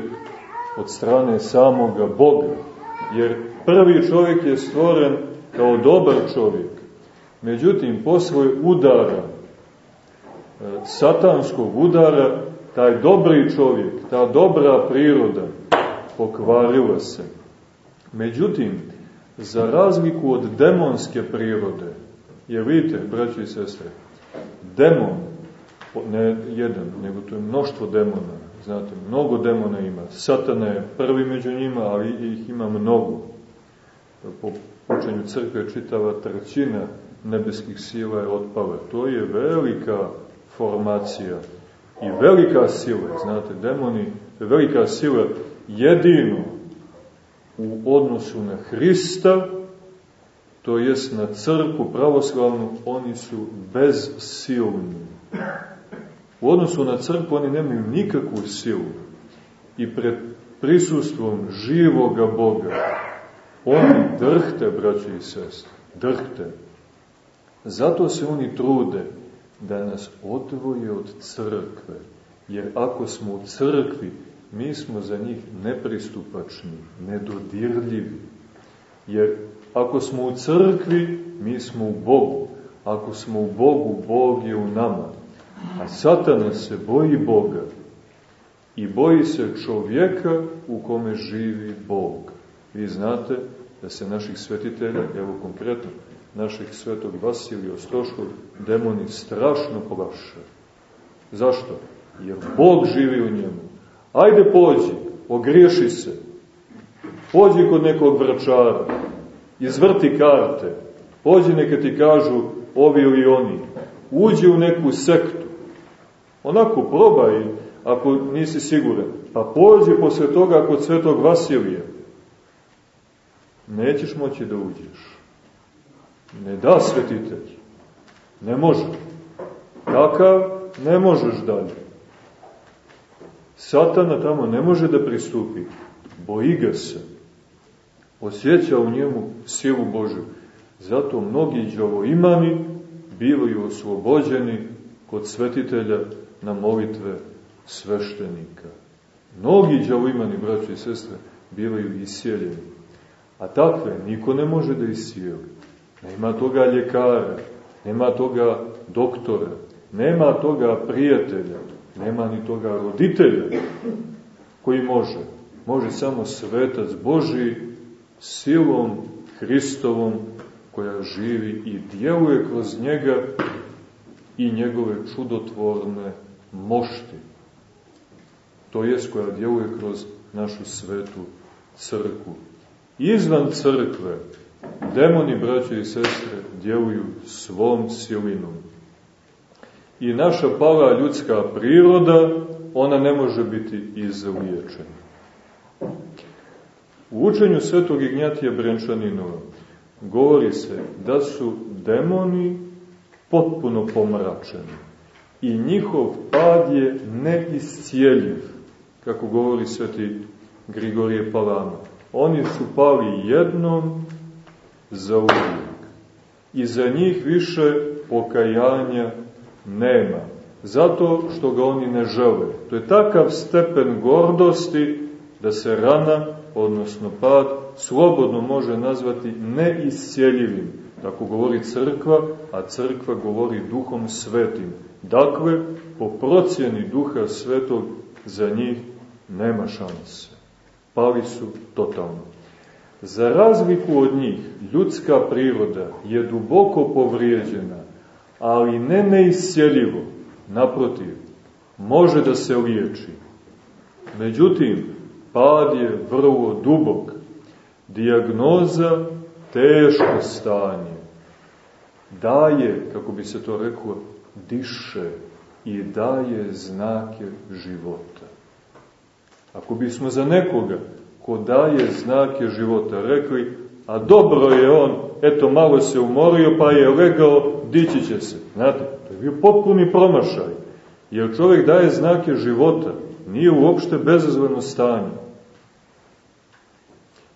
od strane samoga Boga. Jer prvi čovjek je stvoren kao dobar čovjek. Međutim, posle udara, e, satanskog udara, taj dobri čovjek, ta dobra priroda pokvarila se. Međutim, za razliku od demonske prirode, jer vidite, braći i sestre, demon, ne jedan, nego to je mnoštvo demona, znate, mnogo demona ima, satana je prvi među njima, ali ih ima mnogo. Po učenju crkve čitava trećina nebeskih sila je otpala. To je velika formacija i velika sila, znate, demoni, velika sila jedino u odnosu na Hrista, to jest na crku pravoslavnu, oni su bezsilni. U odnosu na crkvu oni nemaju nikakvu silu i pred prisustvom živoga Boga oni drhte, braći i sestre, drhte. Zato se oni trude da nas odvoje od crkve, jer ako smo u crkvi, mi smo za njih nepristupačni, nedodirljivi. Jer ako smo u crkvi, mi smo u Bogu. Ako smo u Bogu, Bog je u nama. A satana se boji Boga i boji se čovjeka u kome živi Bog. Vi znate da se naših svetitelja, evo konkretno, naših svetog Vasilija Ostroškog, demoni strašno plaše. Zašto? Jer Bog živi u njemu. Ajde pođi, ogriješi se. Pođi kod nekog vračara, izvrti karte, pođi neka ti kažu ovi ili oni. Uđi u neku sektu. Onako probaj, ako nisi siguran. Pa pođi posle toga kod svetog Vasilija. Nećeš moći da uđeš. Ne da svetitelj. Ne može. Takav ne možeš dalje. Satana tamo ne može da pristupi. Boji ga se. Osjeća u njemu silu Božju. Zato mnogi džavoimani bivaju oslobođeni kod svetitelja na molitve sveštenika. Mnogi džavoimani, braći i sestre, bivaju isjeljeni. A takve niko ne može da isjeli. Nema toga ljekara, nema toga doktora, nema toga prijatelja, Nema ni toga roditelja koji može. Može samo svetac Boži silom Hristovom koja živi i djeluje kroz njega i njegove čudotvorne mošti. To jest koja djeluje kroz našu svetu crkvu. Izvan crkve demoni, braće i sestre, djeluju svom silinom i naša pala ljudska priroda, ona ne može biti izliječena. U učenju svetog Ignjatija Brenčaninova govori se da su demoni potpuno pomračeni i njihov pad je neiscijeljiv, kako govori sveti Grigorije Palama. Oni su pali jednom za uvijek. I za njih više pokajanja nema. Zato što ga oni ne žele. To je takav stepen gordosti da se rana, odnosno pad, slobodno može nazvati neiscijeljivim. Tako govori crkva, a crkva govori duhom svetim. Dakle, po procjeni duha svetog za njih nema šanse. Pali su totalno. Za razliku od njih, ljudska priroda je duboko povrijeđena, ali ne neisjeljivo, naprotiv, može da se liječi. Međutim, pad je vrlo dubok. Dijagnoza teško stanje. Daje, kako bi se to reklo, diše i daje znake života. Ako bismo za nekoga ko daje znake života rekli, a dobro je on, eto malo se umorio pa je legao, dići će se. Znate, to je bio potpuni promašaj. Jer čovjek daje znake života, nije uopšte bezazvano stanje.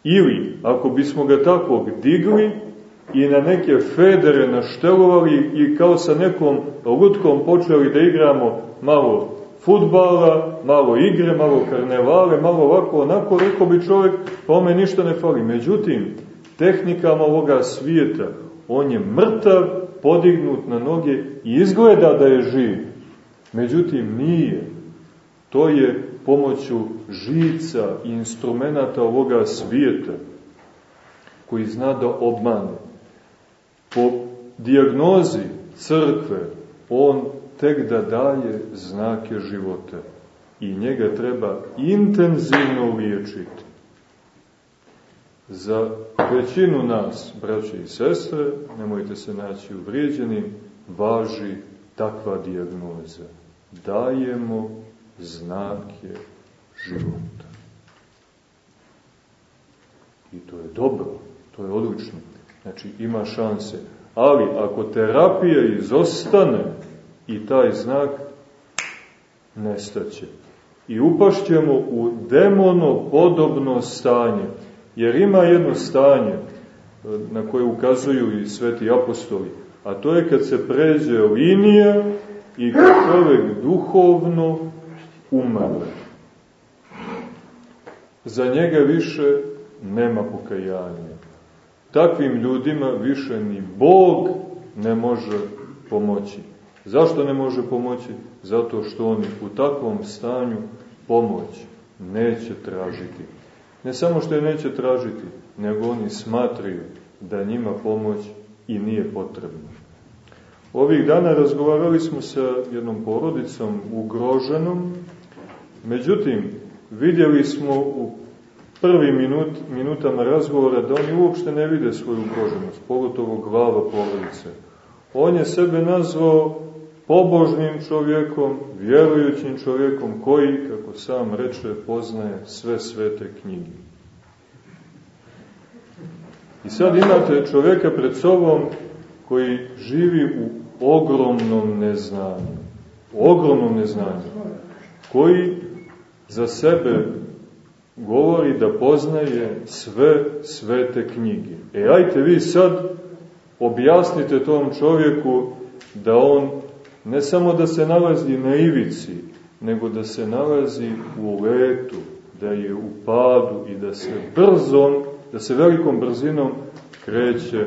Ili, ako bismo ga takvog digli i na neke federe naštelovali i kao sa nekom lutkom počeli da igramo malo futbala, malo igre, malo karnevale, malo ovako, onako, rekao bi čovjek, pa ome ništa ne fali. Međutim, tehnikama ovoga svijeta, on je mrtav, podignut na noge i izgleda da je živ. Međutim, nije. To je pomoću žica i instrumenta ovoga svijeta, koji zna da obmane. Po diagnozi crkve, on tek da daje znake života i njega treba intenzivno liječiti. Za većinu nas, braće i sestre, nemojte se naći uvrijeđeni, važi takva dijagnoza. Dajemo znake života. I to je dobro, to je odlično. Znači, ima šanse. Ali, ako terapija izostane, i taj znak nestaće. I upašćemo u demono podobno stanje. Jer ima jedno stanje e, na koje ukazuju i sveti apostoli, a to je kad se pređe linija i kad čovek duhovno umre. Za njega više nema pokajanja. Takvim ljudima više ni Bog ne može pomoći. Zašto ne može pomoći? Zato što oni u takvom stanju pomoć neće tražiti. Ne samo što je neće tražiti, nego oni smatraju da njima pomoć i nije potrebna. Ovih dana razgovarali smo sa jednom porodicom ugroženom, međutim, vidjeli smo u prvi minut, minutama razgovora da oni uopšte ne vide svoju ugroženost, pogotovo glava porodice. On je sebe nazvao pobožnim čovjekom, vjerujućim čovjekom koji, kako sam reče, poznaje sve svete knjige. I sad imate čovjeka pred sobom koji živi u ogromnom neznanju. U ogromnom neznanju. Koji za sebe govori da poznaje sve svete knjige. E, ajte vi sad objasnite tom čovjeku da on ne samo da se nalazi na ivici, nego da se nalazi u letu, da je u padu i da se brzom, da se velikom brzinom kreće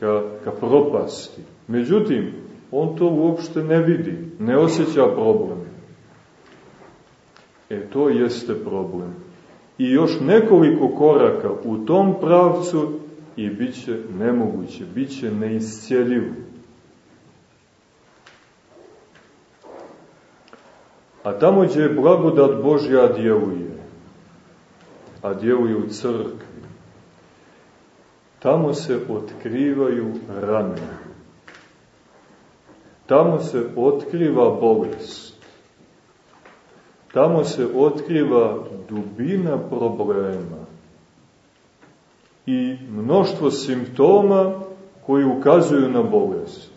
ka, ka propasti. Međutim, on to uopšte ne vidi, ne osjeća problem. E, to jeste problem. I još nekoliko koraka u tom pravcu i bit će nemoguće, bit će neiscijeljivo. A tamo gdje je blagodat Božja djeluje, a djeluje u crkvi, tamo se otkrivaju rane. Tamo se otkriva bolest. Tamo se otkriva dubina problema i mnoštvo simptoma koji ukazuju na bolest.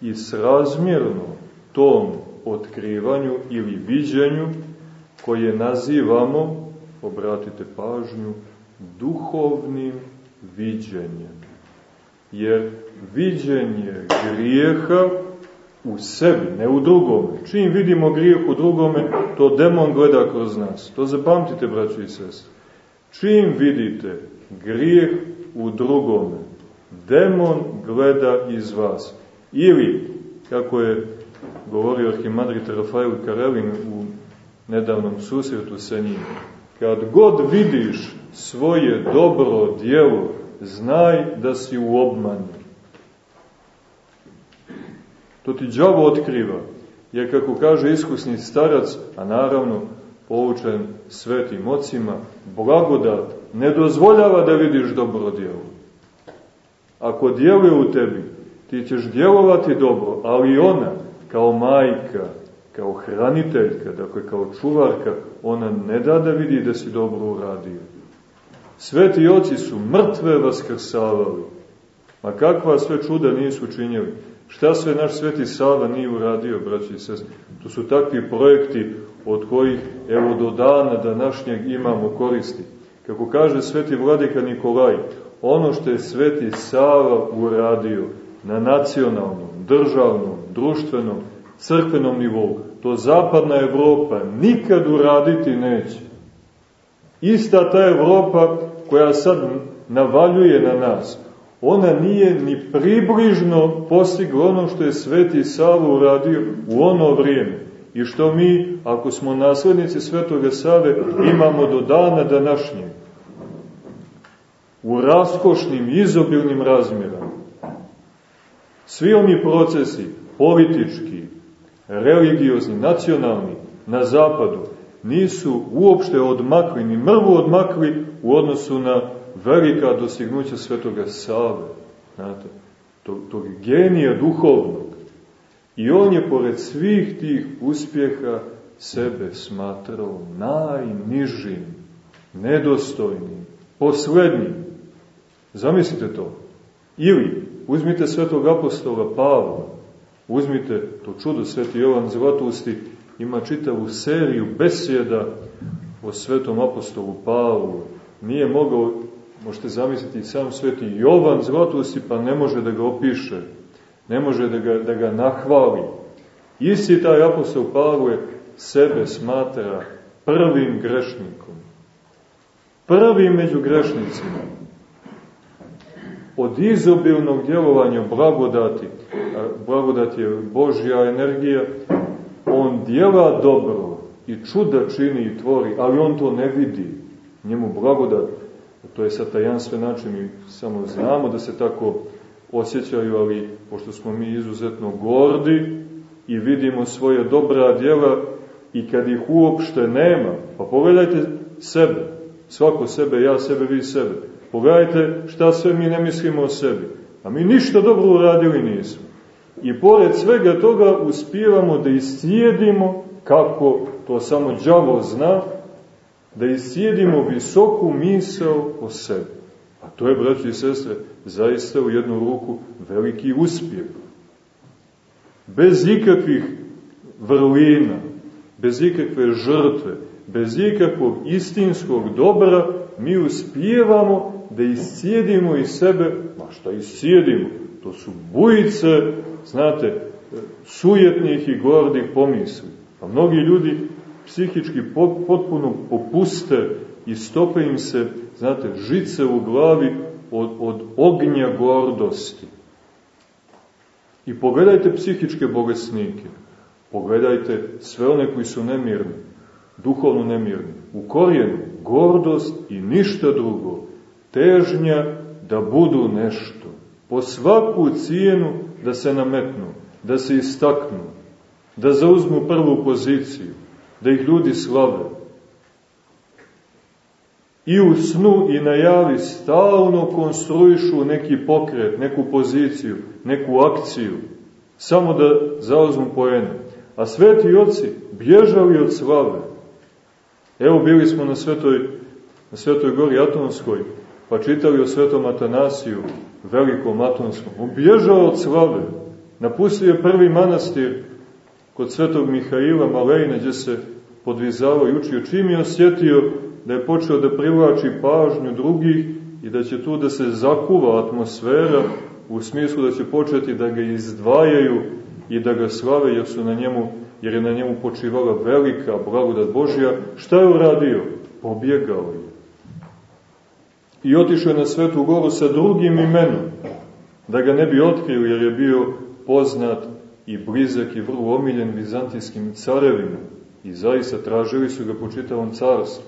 I srazmjerno tom otkrivanju ili viđenju koje nazivamo obratite pažnju, duhovnim viđenjem. Jer viđenje grijeha u sebi, ne u drugome. Čim vidimo grijeh u drugome, to demon gleda kroz nas. To zapamtite, braći i sestri. Čim vidite grijeh u drugome, demon gleda iz vas. Ili, kako je govorio arhimandrit Rafael Karelin u nedavnom susretu sa njim, kad god vidiš svoje dobro djelo, znaj da si u obmanu. To ti džavo otkriva, jer kako kaže iskusni starac, a naravno poučen svetim ocima, blagodat ne dozvoljava da vidiš dobro djelo. Ako djeluje u tebi, ti ćeš djelovati dobro, ali ona, kao majka, kao hraniteljka, dakle kao čuvarka, ona ne da da vidi da si dobro uradio. Sveti oci su mrtve vaskrsavali. Ma kakva sve čuda nisu činjeli. Šta sve naš Sveti Sava nije uradio, braći i sestri? To su takvi projekti od kojih, evo, do dana današnjeg imamo koristi. Kako kaže Sveti Vladika Nikolaj, ono što je Sveti Sava uradio na nacionalnom, državnom, društvenom, crkvenom nivou, to zapadna Evropa nikad uraditi neće. Ista ta Evropa koja sad navaljuje na nas, ona nije ni približno postigla ono što je Sveti Sava uradio u ono vrijeme. I što mi, ako smo naslednici Svetoga Save, imamo do dana današnjeg. U raskošnim, izobilnim razmjerama. Svi oni procesi, politički, religiozni, nacionalni, na zapadu, nisu uopšte odmakli, ni mrvu odmakli u odnosu na velika dostignuća svetoga Save, znate, tog, tog genija duhovnog. I on je pored svih tih uspjeha sebe smatrao najnižim, nedostojnim, poslednjim. Zamislite to. Ili, uzmite svetog apostola Pavla, uzmite to čudo, sveti Jovan Zlatosti, ima čitavu seriju besjeda o svetom apostolu Pavlu. Nije mogao Možete zamisliti sam sveti Jovan Zlatosti, pa ne može da ga opiše, ne može da ga, da ga nahvali. Isti taj apostol Pavle sebe smatra prvim grešnikom. Prvim među grešnicima. Od izobilnog djelovanja blagodati, blagodati je Božja energija, on djela dobro i čuda čini i tvori, ali on to ne vidi. Njemu blagodat To je sad tajanstven način, mi samo znamo da se tako osjećaju, ali pošto smo mi izuzetno gordi i vidimo svoje dobra djela i kad ih uopšte nema, pa pogledajte sebe, svako sebe, ja sebe, vi sebe. Pogledajte šta sve mi ne mislimo o sebi. A mi ništa dobro uradili nismo. I pored svega toga uspijevamo da iscijedimo, kako to samo đavo zna, da iscijedimo visoku misao o sebi. A to je, braći i sestre, zaista u jednu ruku veliki uspjeh. Bez ikakvih vrlina, bez ikakve žrtve, bez ikakvog istinskog dobra, mi uspijevamo da iscijedimo iz sebe, ma šta iscijedimo? To su bujice, znate, sujetnih i gordih pomisli. A mnogi ljudi psihički potpuno popuste i stope im se, znate, žice u glavi od, od ognja gordosti. I pogledajte psihičke bolesnike, pogledajte sve one koji su nemirni, duhovno nemirni, u korijenu gordost i ništa drugo, težnja da budu nešto, po svaku cijenu da se nametnu, da se istaknu, da zauzmu prvu poziciju, da ih ljudi slave. I u snu i na javi stalno konstruišu neki pokret, neku poziciju, neku akciju, samo da zauzmu poene. A sveti oci bježali od slave. Evo bili smo na svetoj, na svetoj gori Atonskoj, pa čitali o svetom Atanasiju, velikom Atonskom. On bježao od slave. Napustio je prvi manastir kod svetog Mihaila Malejna, gdje se podvizavao i učio. Čim je osjetio da je počeo da privlači pažnju drugih i da će tu da se zakuva atmosfera u smislu da će početi da ga izdvajaju i da ga slave jer su na njemu jer je na njemu počivala velika blagodat Božja, šta je uradio? Pobjegao je. I otišao je na Svetu Goru sa drugim imenom, da ga ne bi otkrio jer je bio poznat i blizak i vrlo omiljen vizantijskim carevima. I zaista tražili su ga po čitavom carstvu.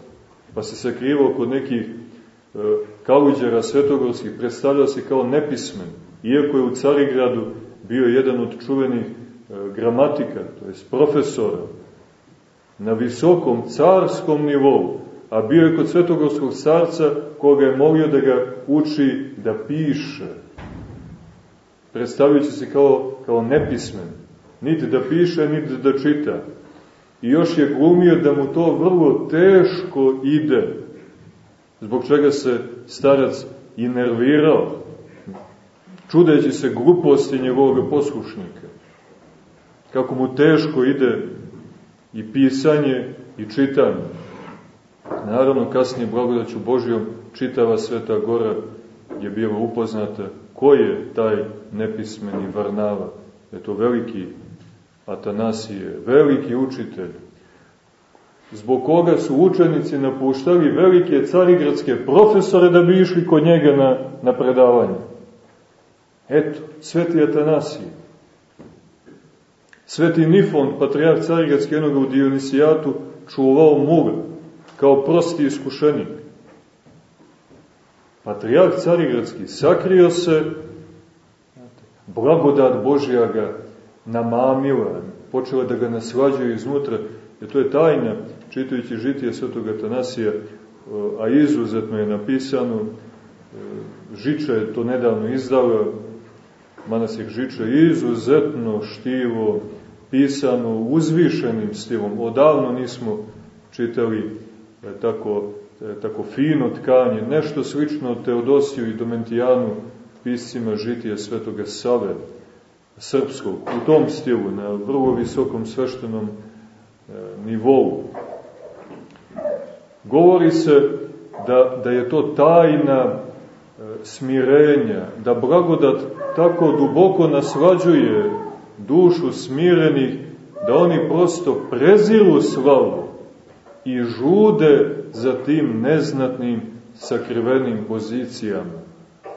Pa se sakrivao kod nekih e, kaluđera svetogorskih, predstavljao se kao nepismen, iako je u Carigradu bio jedan od čuvenih e, gramatika, to je profesora, na visokom carskom nivou, a bio je kod svetogorskog carca koga je molio da ga uči da piše, predstavljajući se kao, kao nepismen, niti da piše, niti da čita. I još je glumio da mu to vrlo teško ide, zbog čega se starac i nervirao, čudeći se gluposti njegovog poslušnika. Kako mu teško ide i pisanje i čitanje. Naravno, kasnije blagodaću Božijom čitava Sveta Gora je bila upoznata ko je taj nepismeni Varnava. Je to veliki Atanasije, veliki učitelj, zbog koga su učenici napuštali velike carigradske profesore da bi išli kod njega na, na predavanje. Eto, sveti Atanasije. Sveti Nifon, patrijarh carigradski jednog u Dionisijatu, čuvao mura kao prosti iskušenik. Patrijarh carigradski sakrio se, blagodat Božja ga namamila, počela da ga naslađuje iznutra, jer to je tajna, čitajući žitije svetog Atanasija, a izuzetno je napisano, Žiča je to nedavno izdala, manasih Žiča, izuzetno štivo, pisano uzvišenim stilom. Odavno nismo čitali e, tako, e, tako fino tkanje, nešto slično Teodosiju i Domentijanu, piscima žitije svetoga Save, srpskog, u tom stilu, na vrlo visokom sveštenom e, nivou. Govori se da, da je to tajna e, smirenja, da blagodat tako duboko naslađuje dušu smirenih, da oni prosto preziru slavu i žude za tim neznatnim sakrivenim pozicijama.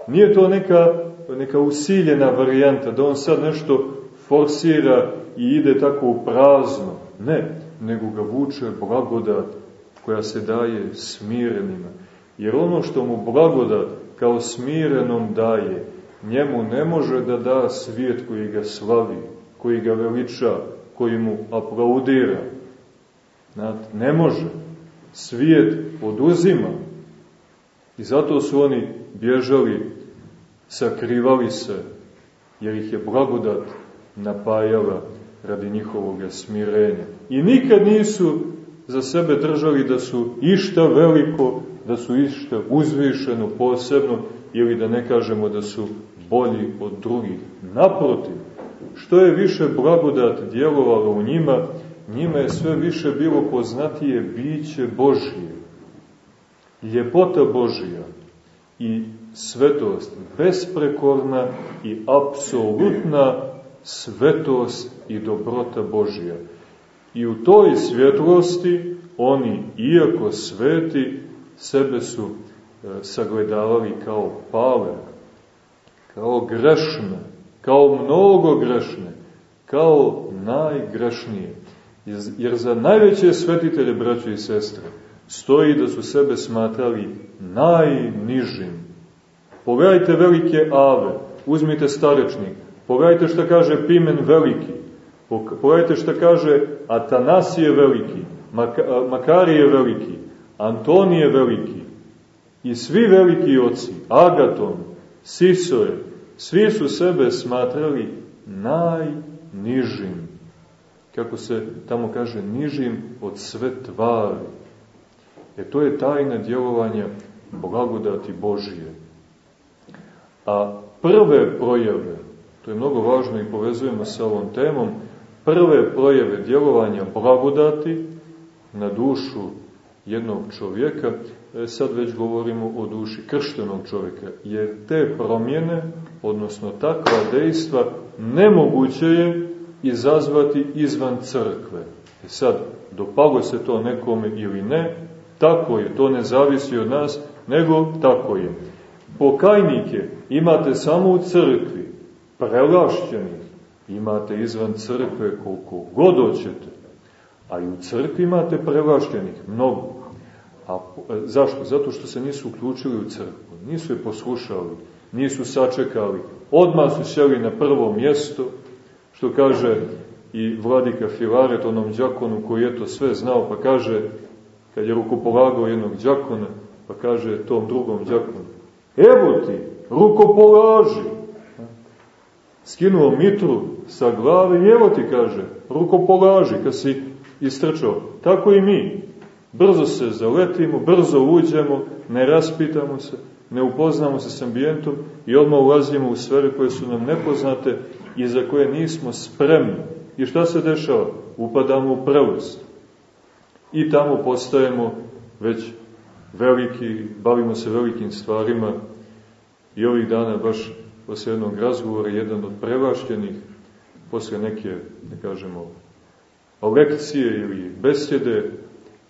Nije to neka, neka usiljena varijanta, da on sad nešto forsira i ide tako u prazno. Ne, nego ga vuče blagodat koja se daje smirenima. Jer ono što mu blagodat kao smirenom daje, njemu ne može da da svijet koji ga slavi, koji ga veliča, koji mu aplaudira. Znate, ne može. Svijet oduzima. I zato su oni bježali sakrivali se, jer ih je blagodat napajala radi njihovog smirenja. I nikad nisu za sebe držali da su išta veliko, da su išta uzvišeno, posebno, ili da ne kažemo da su bolji od drugih. Naprotiv, što je više blagodat djelovala u njima, njima je sve više bilo poznatije biće Božije, ljepota Božija i svetost, besprekorna i apsolutna svetost i dobrota Božija. I u toj svjetlosti oni, iako sveti, sebe su e, sagledavali kao pale, kao grešne, kao mnogo grešne, kao najgrešnije. Jer za najveće svetitelje, braće i sestre, stoji da su sebe smatrali najnižim, Pogledajte velike ave, uzmite starečnik, pogledajte šta kaže Pimen veliki, pogledajte šta kaže Atanasije veliki, Makarije veliki, Antonije veliki i svi veliki oci, Agaton, Sisoje, svi su sebe smatrali najnižim, kako se tamo kaže, nižim od sve tvari. E to je tajna djelovanja blagodati Božije. A prve projeve, to je mnogo važno i povezujemo sa ovom temom, prve projeve djelovanja blagodati na dušu jednog čovjeka, e, sad već govorimo o duši krštenog čovjeka, jer te promjene, odnosno takva dejstva, nemoguće je izazvati izvan crkve. E sad, dopalo se to nekome ili ne, tako je, to ne zavisi od nas, nego tako je. Pokajnike imate samo u crkvi, prelašćeni, imate izvan crkve koliko god hoćete, a i u crkvi imate prelašćenih, mnogo. A e, zašto? Zato što se nisu uključili u crkvu, nisu je poslušali, nisu sačekali, odmah su sjeli na prvo mjesto, što kaže i vladika Filaret onom džakonu koji je to sve znao, pa kaže, kad je rukopolagao jednog džakona, pa kaže tom drugom džakonu, evo ti, rukopolaži, skinuo mitru sa glave i evo ti kaže, rukopolaži kad si istrčao. Tako i mi. Brzo se zaletimo, brzo uđemo, ne raspitamo se, ne upoznamo se s ambijentom i odmah ulazimo u sfere koje su nam nepoznate i za koje nismo spremni. I šta se dešava? Upadamo u pravost. I tamo postajemo već veliki, bavimo se velikim stvarima i ovih dana baš posle jednog razgovora, jedan od prevašćenih, posle neke, da kažemo, lekcije ili besjede,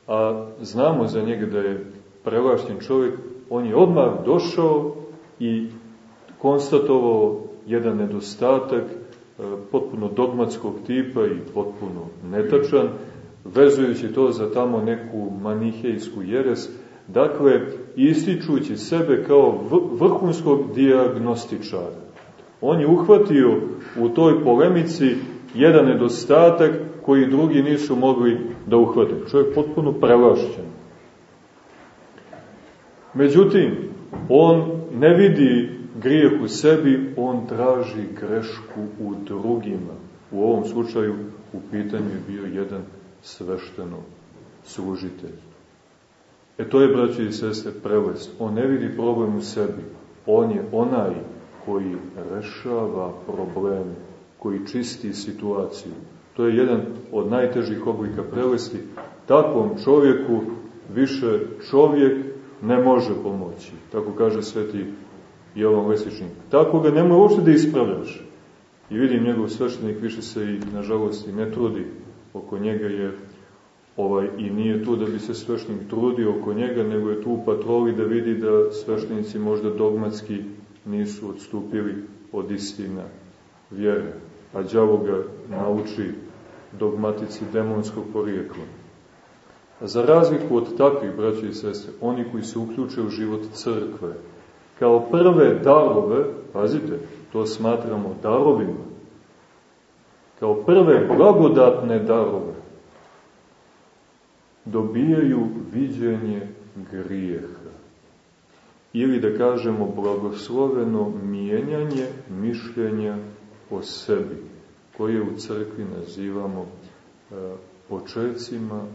a znamo za njega da je prevašćen čovjek, on je odmah došao i konstatovao jedan nedostatak e, potpuno dogmatskog tipa i potpuno netačan, vezujući to za tamo neku manihejsku jeres, Dakle, ističući sebe kao vrhunskog diagnostičara. On je uhvatio u toj polemici jedan nedostatak koji drugi nisu mogli da uhvate. Čovjek potpuno prelašćen. Međutim, on ne vidi grijeh u sebi, on traži grešku u drugima. U ovom slučaju u pitanju je bio jedan svešteno služitelj. E to je, braći i sestre, prelest. On ne vidi problem u sebi. On je onaj koji rešava probleme, koji čisti situaciju. To je jedan od najtežih oblika prelesti. Takvom čovjeku više čovjek ne može pomoći. Tako kaže sveti Jovan Lesičnik. Tako ga nema uopšte da ispravljaš. I vidim njegov sveštenik više se i, nažalost, i ne trudi. Oko njega je ovaj, i nije tu da bi se sveštenik trudio oko njega, nego je tu u patroli da vidi da sveštenici možda dogmatski nisu odstupili od istina vjere, a đavo ga nauči dogmatici demonskog porijekla. Za razliku od takvih, braća i sestre, oni koji se uključe u život crkve, kao prve darove, pazite, to smatramo darovima, kao prve blagodatne darove, dobijaju viđenje grijeha. Ili da kažemo blagosloveno mijenjanje mišljenja o sebi, koje u crkvi nazivamo e, počecima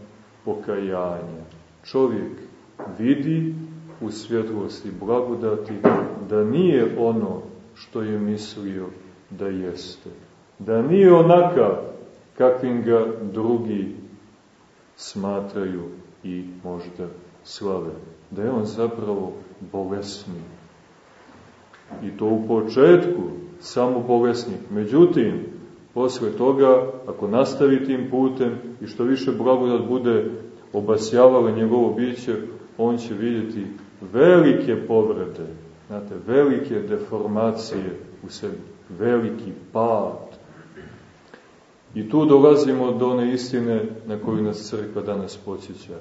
pokajanja. Čovjek vidi u svjetlosti blagodati da nije ono što je mislio da jeste. Da nije onakav kakvim ga drugi smatraju i možda slave. Da je on zapravo bolesni. I to u početku samo bolesnik. Međutim, posle toga, ako nastavi tim putem i što više blagodat bude obasjavala njegovo biće, on će vidjeti velike povrede, znate, velike deformacije u sebi, veliki pad, I tu dolazimo do one istine na koju nas crkva danas podsjeća.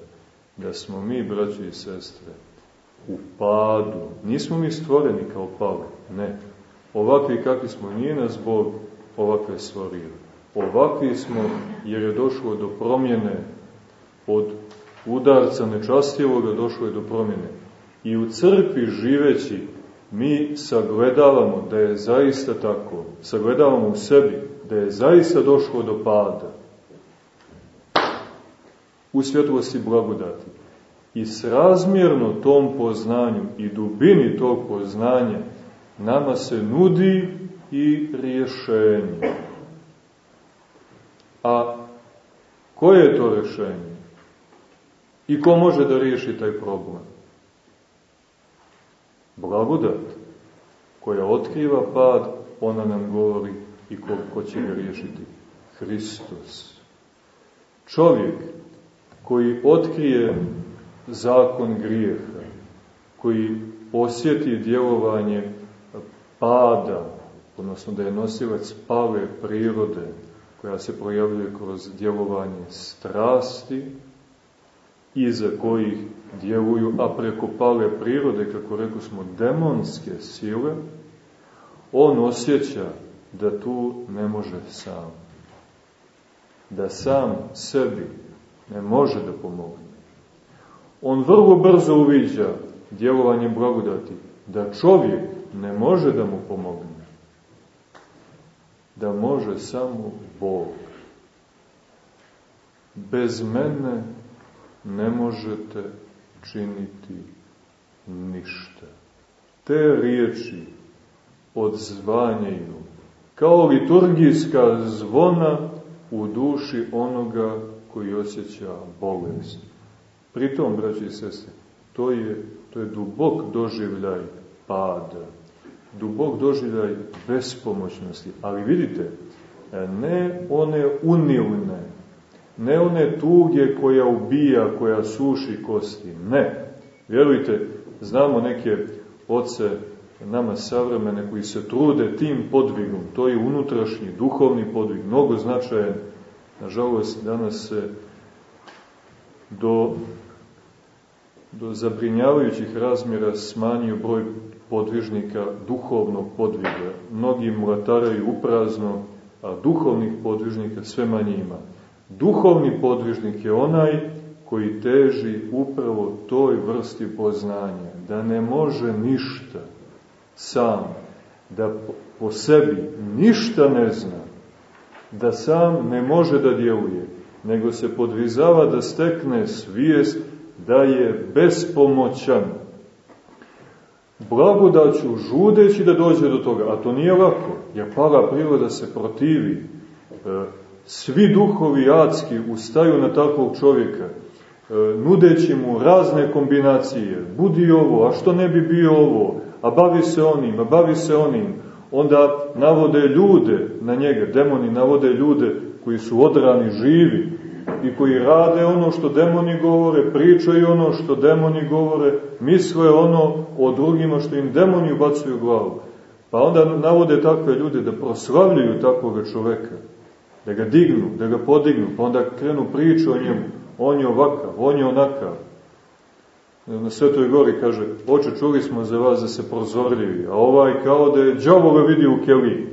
Da smo mi, braći i sestre, u padu. Nismo mi stvoreni kao pali, ne. Ovakvi kakvi smo, nije nas Bog ovakve stvorio. Ovakvi smo jer je došlo do promjene od udarca nečastivoga došlo je do promjene. I u crkvi živeći mi sagledavamo da je zaista tako. Sagledavamo u sebi da je zaista došlo do pada u svjetlosti blagodati. I srazmjerno tom poznanju i dubini tog poznanja nama se nudi i rješenje. A koje je to rješenje? I ko može da riješi taj problem? Blagodat koja otkriva pad, ona nam govori i ko, ko će ga riješiti. Hristos. Čovjek koji otkrije zakon grijeha, koji osjeti djelovanje pada, odnosno da je nosilac pale prirode, koja se projavljuje kroz djelovanje strasti, iza kojih djeluju, a preko pale prirode, kako rekao smo, demonske sile, on osjeća da tu ne može sam. Da sam sebi ne može da pomogne. On vrlo brzo uviđa djelovanje blagodati, da čovjek ne može da mu pomogne. Da može samo Bog. Bez mene ne možete činiti ništa. Te riječi odzvanjaju kao liturgijska zvona u duši onoga koji osjeća bolest. Pritom, braći i sestre, to je, to je dubok doživljaj pada, dubok doživljaj bespomoćnosti. Ali vidite, ne one unilne, ne one tuge koja ubija, koja suši kosti, ne. Vjerujte, znamo neke oce nama savremene koji se trude tim podvigom, to je unutrašnji, duhovni podvig, mnogo značajan. Nažalost, danas se do, do zabrinjavajućih razmjera smanjio broj podvižnika duhovnog podviga. Mnogi mlataraju uprazno, a duhovnih podvižnika sve manje ima. Duhovni podvižnik je onaj koji teži upravo toj vrsti poznanja, da ne može ništa sam, da po sebi ništa ne zna, da sam ne može da djeluje, nego se podvizava da stekne svijest da je bespomoćan. Blagodaću žudeći da dođe do toga, a to nije lako, jer pala priroda se protivi. E, svi duhovi adski ustaju na takvog čovjeka, e, nudeći mu razne kombinacije. Budi ovo, a što ne bi bio ovo? A bavi se onim, a bavi se onim. Onda navode ljude na njega, demoni navode ljude koji su odrani živi i koji rade ono što demoni govore, pričaju ono što demoni govore, misle ono o drugima što im demoni ubacuju glavu. Pa onda navode takve ljude da proslavljuju takvog čoveka, da ga dignu, da ga podignu, pa onda krenu priču o njemu, on je ovakav, on je onakav. Na Svetoj gori kaže, oče, čuli smo za vas da se prozorljivi, a ovaj kao da je džavoga vidi u keliji.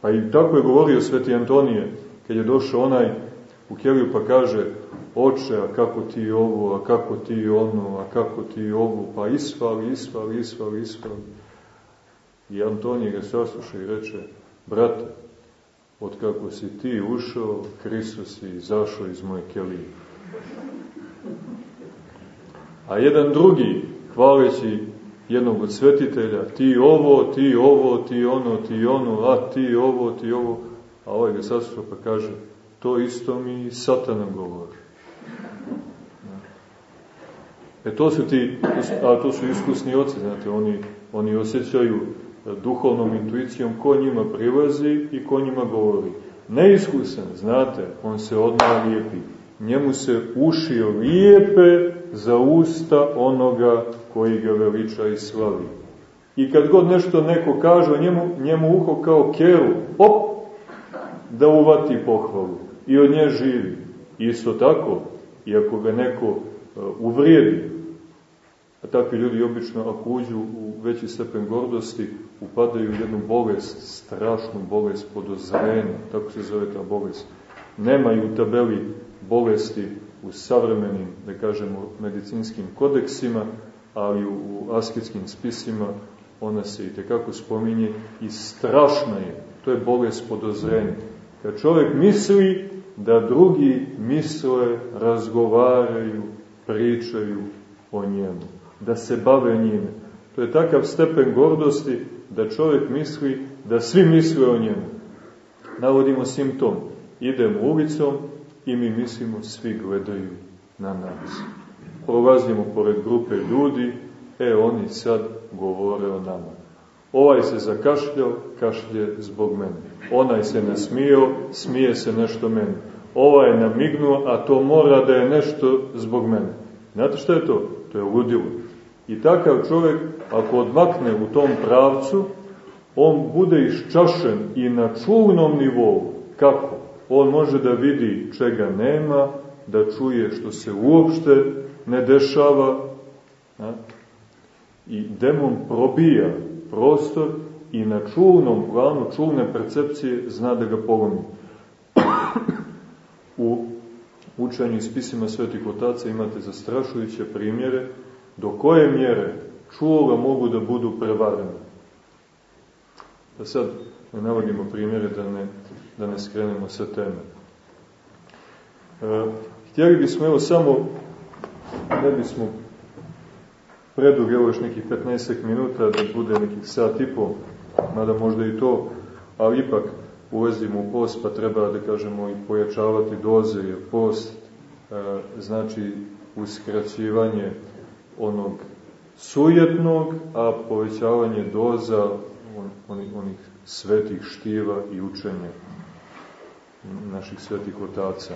Pa i tako je govorio Sveti Antonije, kad je došao onaj u keliju pa kaže, oče, a kako ti ovo, a kako ti ono, a kako ti ovo, pa isfali, isfali, isfali, isfali. I Antonije ga sasluša i reče, brate, od kako si ti ušao, Hristos si izašao iz moje kelije. A jedan drugi, hvaleći jednog od svetitelja, ti ovo, ti ovo, ti ono, ti ono, a ti ovo, ti ovo, a ovaj ga sasluša pa kaže, to isto mi satana govori. E to su ti, a to su iskusni oci, znate, oni, oni osjećaju duhovnom intuicijom ko njima prilazi i ko njima govori. Neiskusan, znate, on se odmah lijepi. Njemu se uši lijepe za usta onoga koji ga veliča i slavi. I kad god nešto neko kaže njemu, njemu uho kao keru, op, da uvati pohvalu. I od nje živi. Isto tako, iako ga neko uh, uvrijedi, a takvi ljudi obično ako uđu u veći stepen gordosti, upadaju u jednu bolest, strašnu bolest podozrenja, tako se zove ta bolest. Nemaju u tabeli bolesti u savremenim, da kažemo, medicinskim kodeksima, ali u asketskim spisima ona se i tekako spominje i strašna je. To je bolest podozrenja. Kad čovjek misli da drugi misle, razgovaraju, pričaju o njemu, da se bave njime. To je takav stepen gordosti da čovjek misli da svi misle o njemu. Navodimo simptom. Idemo ulicom i mi mislimo svi gledaju na nas. Prolazimo pored grupe ljudi, e, oni sad govore o nama. Ovaj se zakašljao, kašlje zbog mene. Onaj se nasmijao, smije se nešto meni. Ovaj je namignuo, a to mora da je nešto zbog mene. Znate šta je to? To je ludilo. I takav čovjek, ako odmakne u tom pravcu, on bude iščašen i na čulnom nivou. Kako? On može da vidi čega nema, da čuje što se uopšte ne dešava. A? I demon probija prostor i na čulnom planu, čulne percepcije, zna da ga polomi. U učenju spisima svetih otaca imate zastrašujuće primjere do koje mjere čula mogu da budu prevarene. Da sad ne navodimo primjere da ne, da ne skrenemo sa teme. E, htjeli bismo, evo samo, ne bismo predug, evo još nekih 15 minuta, da bude nekih sat i po, mada možda i to, ali ipak ulazimo u post, pa treba da kažemo i pojačavati doze, jer post e, znači uskraćivanje onog sujetnog, a povećavanje doza on, onih, onih svetih štiva i učenja naših svetih otaca.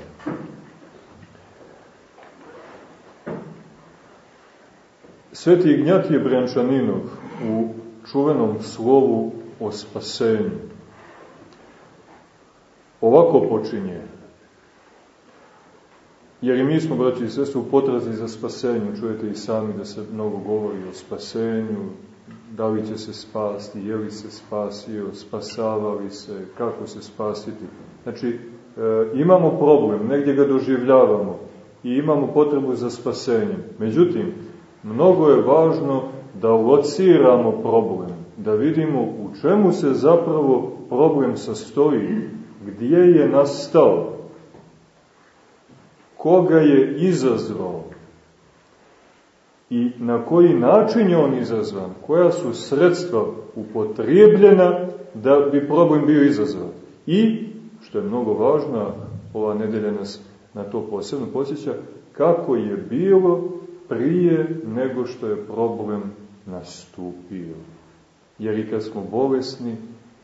Sveti Ignjatije Brjančaninov u čuvenom slovu o spasenju ovako počinje. Jer i mi smo, braći i sestri, u potrazi za spasenju. Čujete i sami da se mnogo govori o spasenju, da li će se spasti, je li se spasio, spasavali se, kako se spasiti. Znači, e, imamo problem, negdje ga doživljavamo i imamo potrebu za spasenjem. Međutim, mnogo je važno da lociramo problem, da vidimo u čemu se zapravo problem sastoji, gdje je nastao, koga je izazvao i na koji način je on izazvan, koja su sredstva upotrijebljena da bi problem bio izazvan. I, što je mnogo važno, ova nedelja nas na to posebno posjeća, kako je bilo prije nego što je problem nastupio. Jer i kad smo bolesni,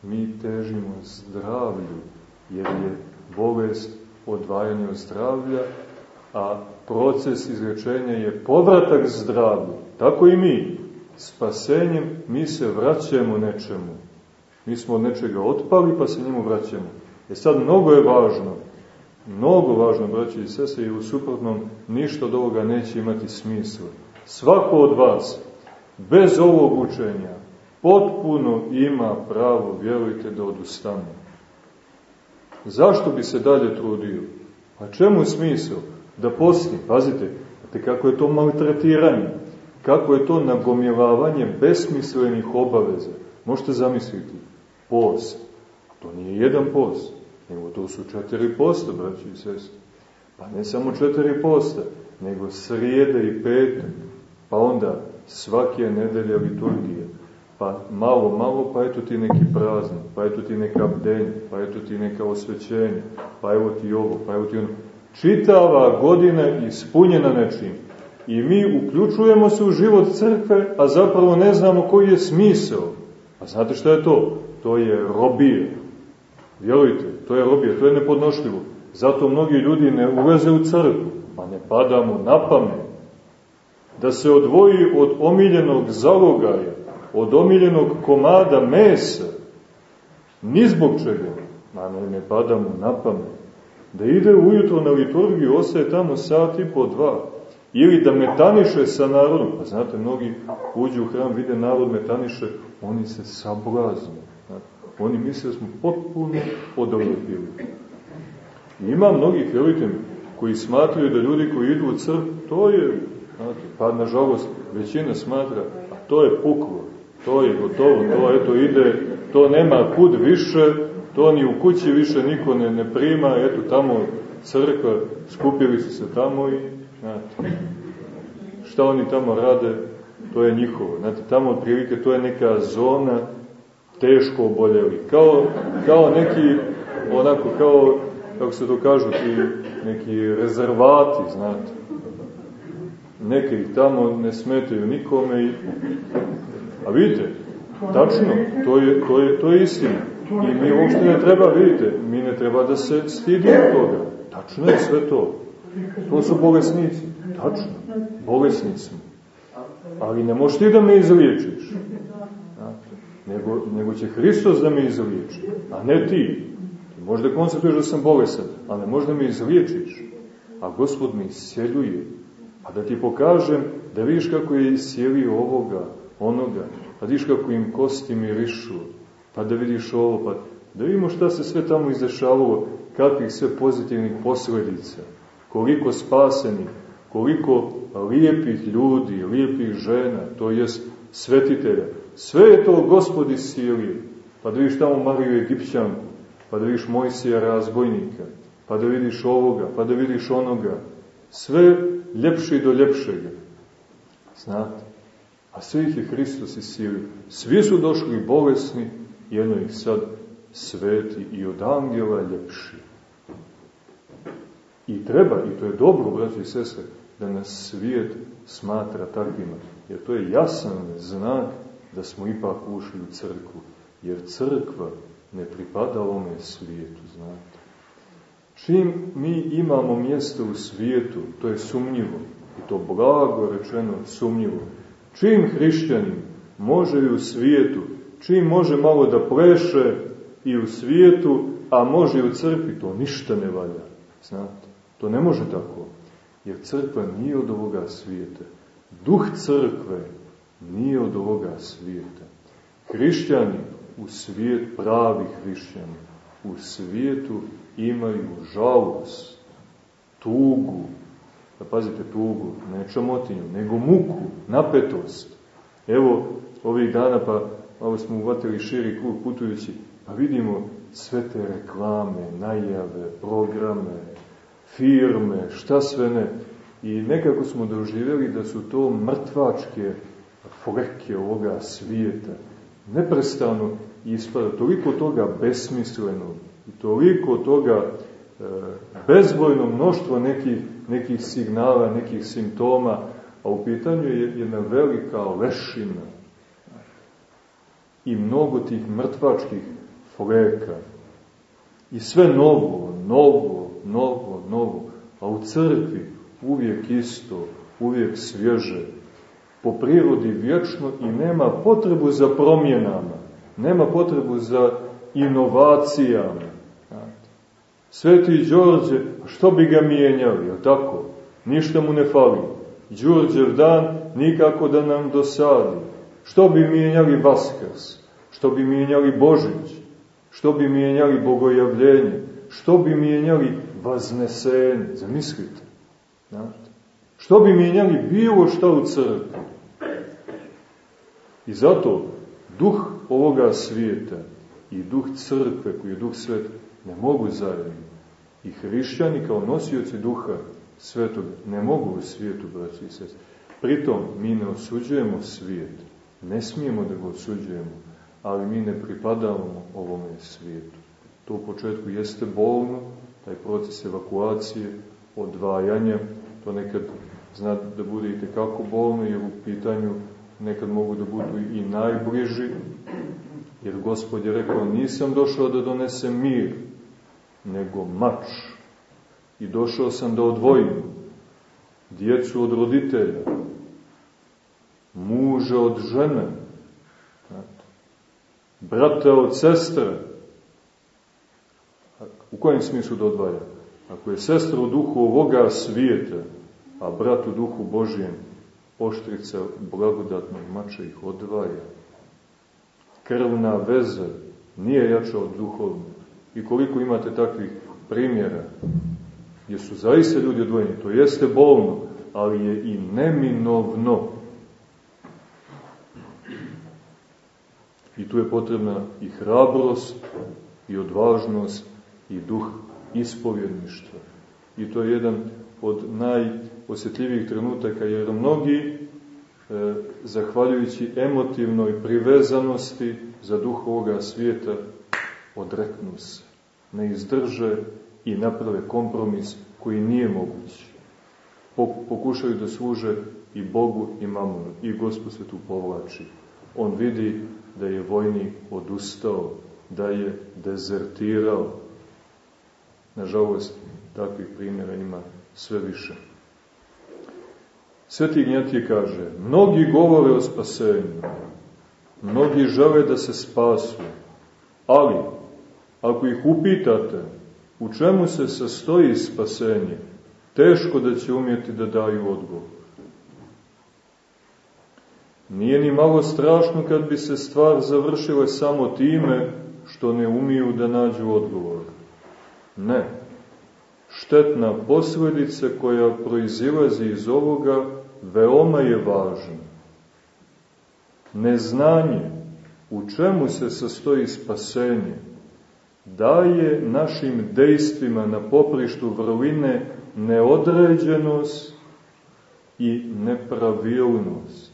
mi težimo zdravlju, jer je bolest odvajanje od zdravlja, a proces izrečenja je povratak zdravlju. Tako i mi. Spasenjem mi se vraćamo nečemu. Mi smo od nečega otpali pa se njemu vraćamo. E sad mnogo je važno, mnogo važno, braći i sese, i u suprotnom ništa od ovoga neće imati smisla. Svako od vas, bez ovog učenja, potpuno ima pravo, vjerujte, da odustane. Zašto bi se dalje trudio? A čemu je smisao? Da posti, pazite, te kako je to maltretiranje, kako je to nagomjelavanje besmislenih obaveza. Možete zamisliti, post. To nije jedan post, nego to su četiri posta, braći i sestri. Pa ne samo četiri posta, nego srijede i petak, pa onda svake nedelje liturgije, pa malo, malo, pa eto ti neki praznik, pa eto ti neka bdenja, pa eto ti neka osvećenja, pa evo ti ovo, pa evo ti ono. Čitava godina ispunjena nečim. I mi uključujemo se u život crkve, a zapravo ne znamo koji je smisao. A znate šta je to? To je robije. Vjerujte, to je robije, to je nepodnošljivo. Zato mnogi ljudi ne ulaze u crkvu, pa ne padamo na pamet. Da se odvoji od omiljenog zalogaja, od omiljenog komada mesa, ni zbog čega, ma ne, ne padamo na pamet, da ide ujutro na liturgiju, ostaje tamo sat i po dva, ili da metaniše sa narodom, pa znate, mnogi uđu u hram, vide narod metaniše, oni se sablazne, oni misle da smo potpuno odolepili. Ima mnogih, vjerujte koji smatraju da ljudi koji idu u crk, to je, znate, pa nažalost većina smatra, a to je puklo, to je gotovo, to eto ide, to nema kud više, to ni u kući više niko ne, ne prima, eto tamo crkva, skupili su se tamo i, znate, šta oni tamo rade, to je njihovo. Znate, tamo otprilike to je neka zona teško oboljeli. Kao, kao neki, onako, kao, kako se to kažu, ti neki rezervati, znate. Neke ih tamo ne smetaju nikome. I... A vidite, tačno, to je, to je, to je istina. I mi uopšte ne treba, vidite, mi ne treba da se stidimo toga. Tačno je sve to. To su bolesnici. Tačno, bolesnici. Ali ne možeš ti da me izliječiš. Nego, nego će Hristos da me izliječi, a ne ti. Ti možda konstatuješ da sam bolesan, ali ne možda me izliječiš. A Gospod me isjeljuje. Pa da ti pokažem, da vidiš kako je isjelio ovoga, onoga, pa vidiš kako im kosti mirišu, pa da vidiš ovo, pa da vidimo šta se sve tamo izdešavalo, kakvih sve pozitivnih posledica, koliko spasenih, koliko lijepih ljudi, lijepih žena, to jest svetitelja. Sve je to gospod isilio. Pa da vidiš tamo Mariju Egipćanku, pa da vidiš Mojsija razbojnika, pa da vidiš ovoga, pa da vidiš onoga. Sve ljepše do ljepšega. Znate? A sve ih je Hristos isilio. Svi su došli bolesni, jedno ih sad sveti i od angela ljepši. I treba, i to je dobro, braći i sestre, da nas svijet smatra takvima. Jer to je jasan znak da smo ipak ušli u crkvu. Jer crkva ne pripada ovome svijetu, znate. Čim mi imamo mjesto u svijetu, to je sumnjivo, i to blago rečeno sumnjivo. Čim hrišćanin može i u svijetu, čim može malo da pleše i u svijetu, a može i u crkvi, to ništa ne valja, znate. To ne može tako, jer crkva nije od ovoga svijeta. Duh crkve nije od ovoga svijeta. Hrišćani u svijet, pravi hrišćani, u svijetu imaju žalost, tugu, da pazite tugu, ne čamotinju, nego muku, napetost. Evo, ovih dana, pa malo smo uvatili širi krug putujući, pa vidimo sve te reklame, najave, programe, firme, šta sve ne. I nekako smo doživjeli da su to mrtvačke fleke ovoga svijeta. Neprestano ispada toliko toga besmislenog i toliko toga e, bezbojno mnoštvo nekih, nekih signala, nekih simptoma, a u pitanju je jedna velika lešina i mnogo tih mrtvačkih fleka. I sve novo, novo, novo, novo, a u crkvi uvijek isto, uvijek svježe, po prirodi vječno i nema potrebu za promjenama, nema potrebu za inovacijama. Sveti Đorđe, što bi ga mijenjali, je tako? Ništa mu ne fali. Đurđev dan nikako da nam dosadi. Što bi mijenjali Vaskrs? Što bi mijenjali Božić? Što bi mijenjali Bogojavljenje? Što bi mijenjali Vaznesenje? Zamislite. Što bi mijenjali bilo što u crkvi? I zato duh ovoga svijeta i duh crkve, koji je duh svet, ne mogu zajedno. I hrišćani kao nosioci duha svetog ne mogu u svijetu, braći i sest. Pritom, mi ne osuđujemo svijet, ne smijemo da ga osuđujemo, ali mi ne pripadamo ovome svijetu. To u početku jeste bolno, taj proces evakuacije, odvajanja, to nekad zna da bude i tekako bolno, jer u pitanju nekad mogu da budu i najbliži, jer Gospod je rekao, nisam došao da donesem mir, nego mač. I došao sam da odvojim djecu od roditelja, muža od žene, brata od sestre. U kojem smislu da odvaja? Ako je sestra u duhu ovoga svijeta, a brat u duhu Božijem, oštrica blagodatnog mača ih odvaja. Krvna veza nije jača od duhovne. I koliko imate takvih primjera, gdje su zaista ljudi odvojeni, to jeste bolno, ali je i neminovno. I tu je potrebna i hrabrost, i odvažnost, i duh ispovjedništva. I to je jedan od najosjetljivijih trenutaka, jer mnogi, e, zahvaljujući emotivnoj privezanosti za duh ovoga svijeta, odreknu se, ne izdrže i naprave kompromis koji nije moguć. Pokušaju da služe i Bogu i mamonu. I Gospod se tu povlači. On vidi da je vojnik odustao, da je dezertirao. Nažalost, takvih primjera ima sve više. Sveti Ignjatije kaže, mnogi govore o spasenju, mnogi žele da se spasu, ali, ako ih upitate u čemu se sastoji spasenje, teško da će umjeti da daju odgovor. Nije ni malo strašno kad bi se stvar završila samo time što ne umiju da nađu odgovor. Ne. Štetna posledica koja proizilazi iz ovoga veoma je važna. Neznanje u čemu se sastoji spasenje daje našim dejstvima na poprištu vrline neodređenost i nepravilnost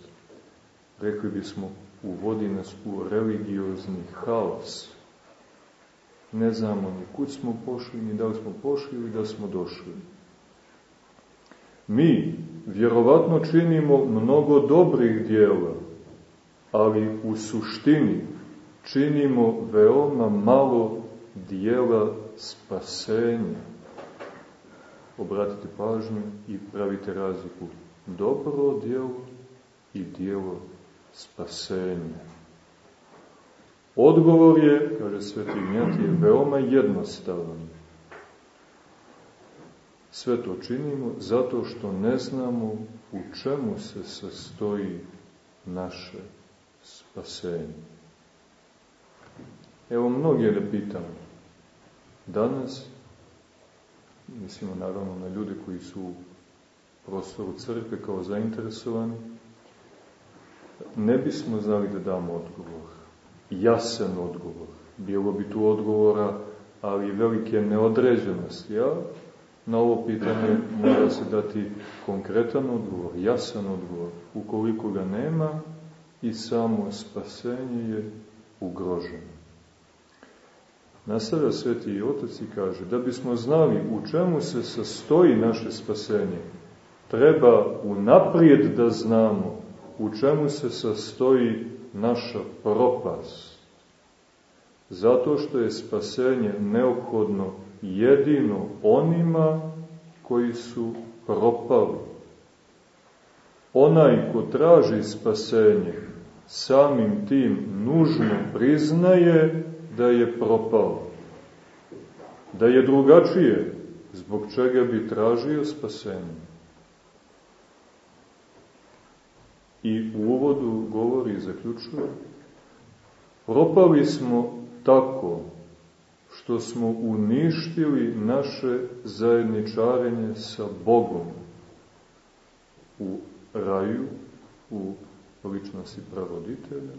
rekli bismo, uvodi nas u religiozni haos. Ne znamo ni kud smo pošli, ni da li smo pošli ili da smo došli. Mi vjerovatno činimo mnogo dobrih dijela, ali u suštini činimo veoma malo dijela spasenja. Obratite pažnju i pravite razliku. Dobro dijelo i dijelo spasenje. Odgovor je, kaže sveti Ignjatije, veoma jednostavan. Sve to činimo zato što ne znamo u čemu se sastoji naše spasenje. Evo mnogi da pitam, danas, mislimo naravno na ljude koji su u prostoru crkve kao zainteresovani, ne bismo znali da damo odgovor, jasan odgovor. Bilo bi tu odgovora, ali velike neodređenosti. Ja na ovo pitanje mora se dati konkretan odgovor, jasan odgovor. Ukoliko ga nema, i samo spasenje je ugroženo. Nastavlja sveti otac i kaže, da bismo znali u čemu se sastoji naše spasenje, treba unaprijed da znamo u čemu se sastoji naša propast. Zato što je spasenje neophodno jedino onima koji su propali. Onaj ko traži spasenje, samim tim nužno priznaje da je propao. Da je drugačije, zbog čega bi tražio spasenje. I u uvodu govori i zaključuje, propali smo tako što smo uništili naše zajedničarenje sa Bogom u raju, u ličnosti pravoditelja,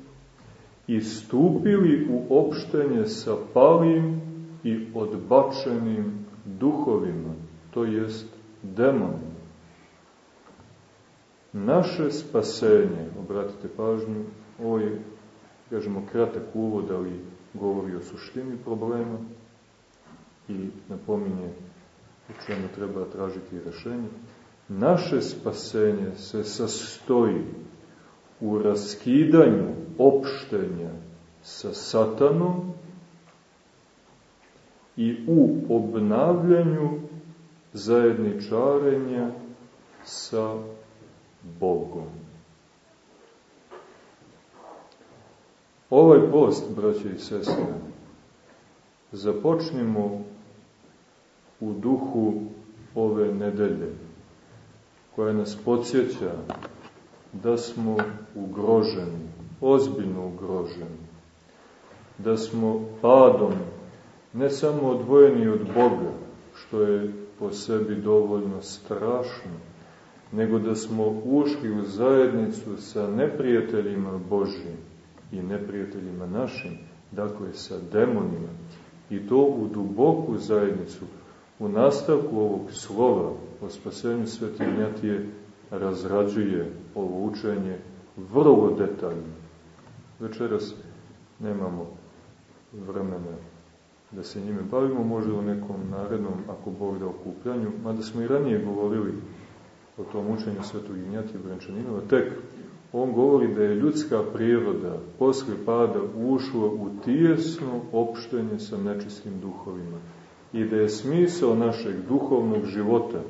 i stupili u opštenje sa palim i odbačenim duhovima, to jest demonima. Naše spasenje, obratite pažnju, ovo je, kažemo, kratak uvod, ali govori o suštini problema i napominje u čemu treba tražiti rešenje. Naše spasenje se sastoji u raskidanju opštenja sa satanom i u obnavljanju zajedničarenja sa Bogom. Ovaj post, braće i sestre, započnimo u duhu ove nedelje, koja nas podsjeća da smo ugroženi, ozbiljno ugroženi, da smo padom ne samo odvojeni od Boga, što je po sebi dovoljno strašno, nego da smo ušli u zajednicu sa neprijateljima Božim i neprijateljima našim, dakle sa demonima, i to u duboku zajednicu. U nastavku ovog slova o spasenju Sveti Ignjatije razrađuje ovo učenje vrlo detaljno. Večeras nemamo vremena da se njime bavimo, možda u nekom narednom, ako Bog da okupljanju, mada smo i ranije govorili o tom učenju svetog Ignjatija Brančaninova, tek on govori da je ljudska priroda posle pada ušla u tijesno opštenje sa nečistim duhovima i da je smisao našeg duhovnog života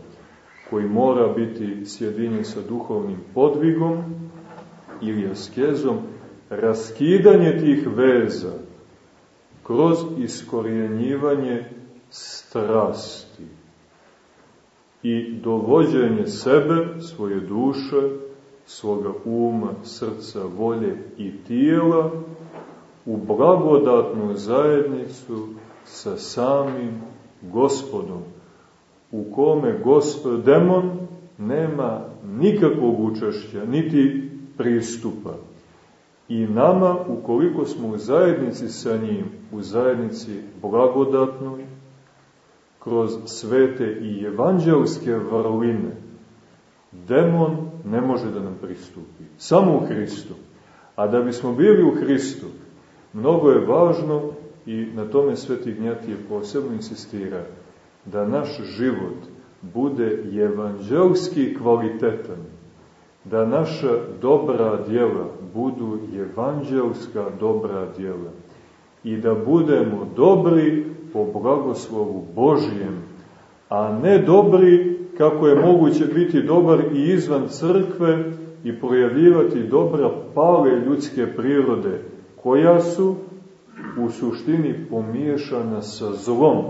koji mora biti sjedinjen sa duhovnim podvigom ili askezom, raskidanje tih veza kroz iskorijenjivanje strasti i dovođenje sebe, svoje duše, svoga uma, srca, volje i tijela u blagodatnu zajednicu sa samim gospodom, u kome gospod, demon nema nikakvog učešća, niti pristupa. I nama, ukoliko smo u zajednici sa njim, u zajednici blagodatnoj, kroz svete i evanđelske vrline, demon ne može da nam pristupi. Samo u Hristu. A da bismo bili u Hristu, mnogo je važno i na tome Sveti Gnjatije posebno insistira, da naš život bude evanđelski kvalitetan, da naša dobra djela budu evanđelska dobra djela i da budemo dobri po blagoslovu Božijem, a ne dobri kako je moguće biti dobar i izvan crkve i projavljivati dobra pale ljudske prirode, koja su u suštini pomiješana sa zlom.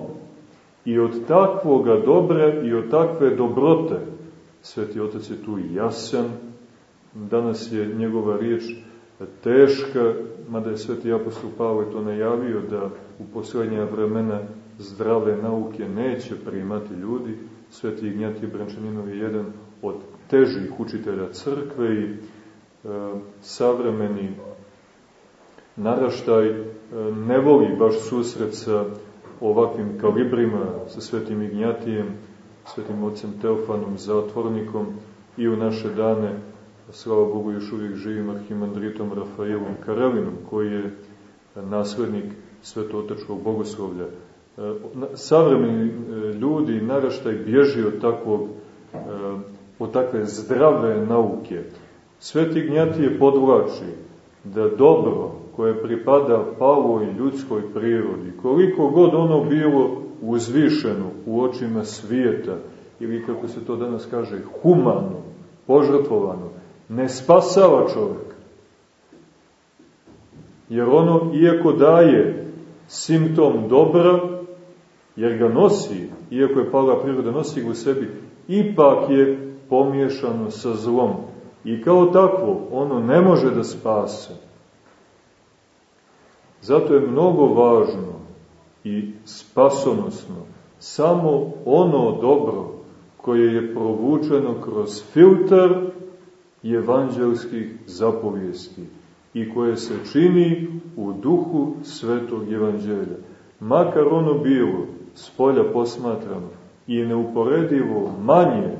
I od takvoga dobra i od takve dobrote, Sveti Otac je tu jasan, danas je njegova riječ teška, mada je Sveti Apostol Pavle to najavio da u poslednja vremena zdrave nauke neće primati ljudi, Sveti Ignjatije Brančaninov je jedan od težih učitelja crkve i e, savremeni naraštaj e, ne voli baš susret sa ovakvim kalibrima, sa Svetim Ignjatijem, Svetim ocem Teofanom, zatvornikom i u naše dane, slava Bogu, još uvijek živim arhimandritom Rafaelom Karelinom, koji je naslednik svetootečkog bogoslovlja E, savremeni e, ljudi, naraštaj, bježi od takvog, e, od takve zdrave nauke. Sveti Gnjatije podvlači da dobro koje pripada paloj ljudskoj prirodi, koliko god ono bilo uzvišeno u očima svijeta, ili kako se to danas kaže, humano, požrtvovano, ne spasava čovjek. Jer ono, iako daje simptom dobra, jer ga nosi, iako je pala priroda, nosi ga u sebi, ipak je pomiješano sa zlom. I kao takvo, ono ne može da spase. Zato je mnogo važno i spasonosno samo ono dobro koje je provučeno kroz filter evanđelskih zapovijesti i koje se čini u duhu svetog evanđelja. Makar ono bilo s polja posmatrano i neuporedivo manje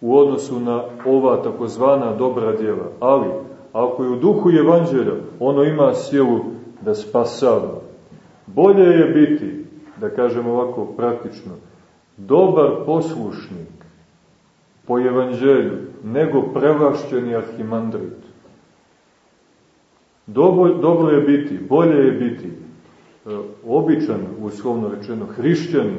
u odnosu na ova takozvana dobra djela. Ali, ako je u duhu evanđelja, ono ima silu da spasava. Bolje je biti, da kažem ovako praktično, dobar poslušnik po evanđelju, nego prevlašćeni arhimandrit. Dobro, dobro je biti, bolje je biti E, običan, uslovno rečeno, hrišćanin,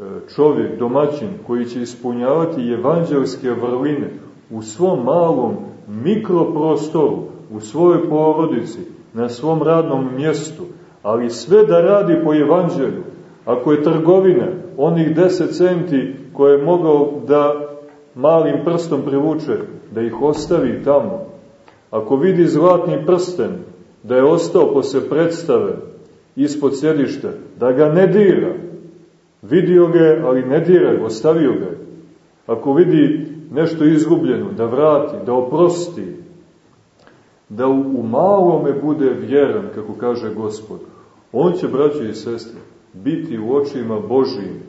e, čovjek, domaćin, koji će ispunjavati evanđelske vrline u svom malom mikroprostoru, u svojoj porodici, na svom radnom mjestu, ali sve da radi po evanđelju. Ako je trgovina, onih deset centi koje je mogao da malim prstom privuče, da ih ostavi tamo. Ako vidi zlatni prsten, da je ostao posle predstave, ispod sjedišta, da ga ne dira. Vidio ga ali ne dira ostavio ga Ako vidi nešto izgubljeno, da vrati, da oprosti, da u, malome bude vjeran, kako kaže Gospod. On će, braći i sestre, biti u očima Božijim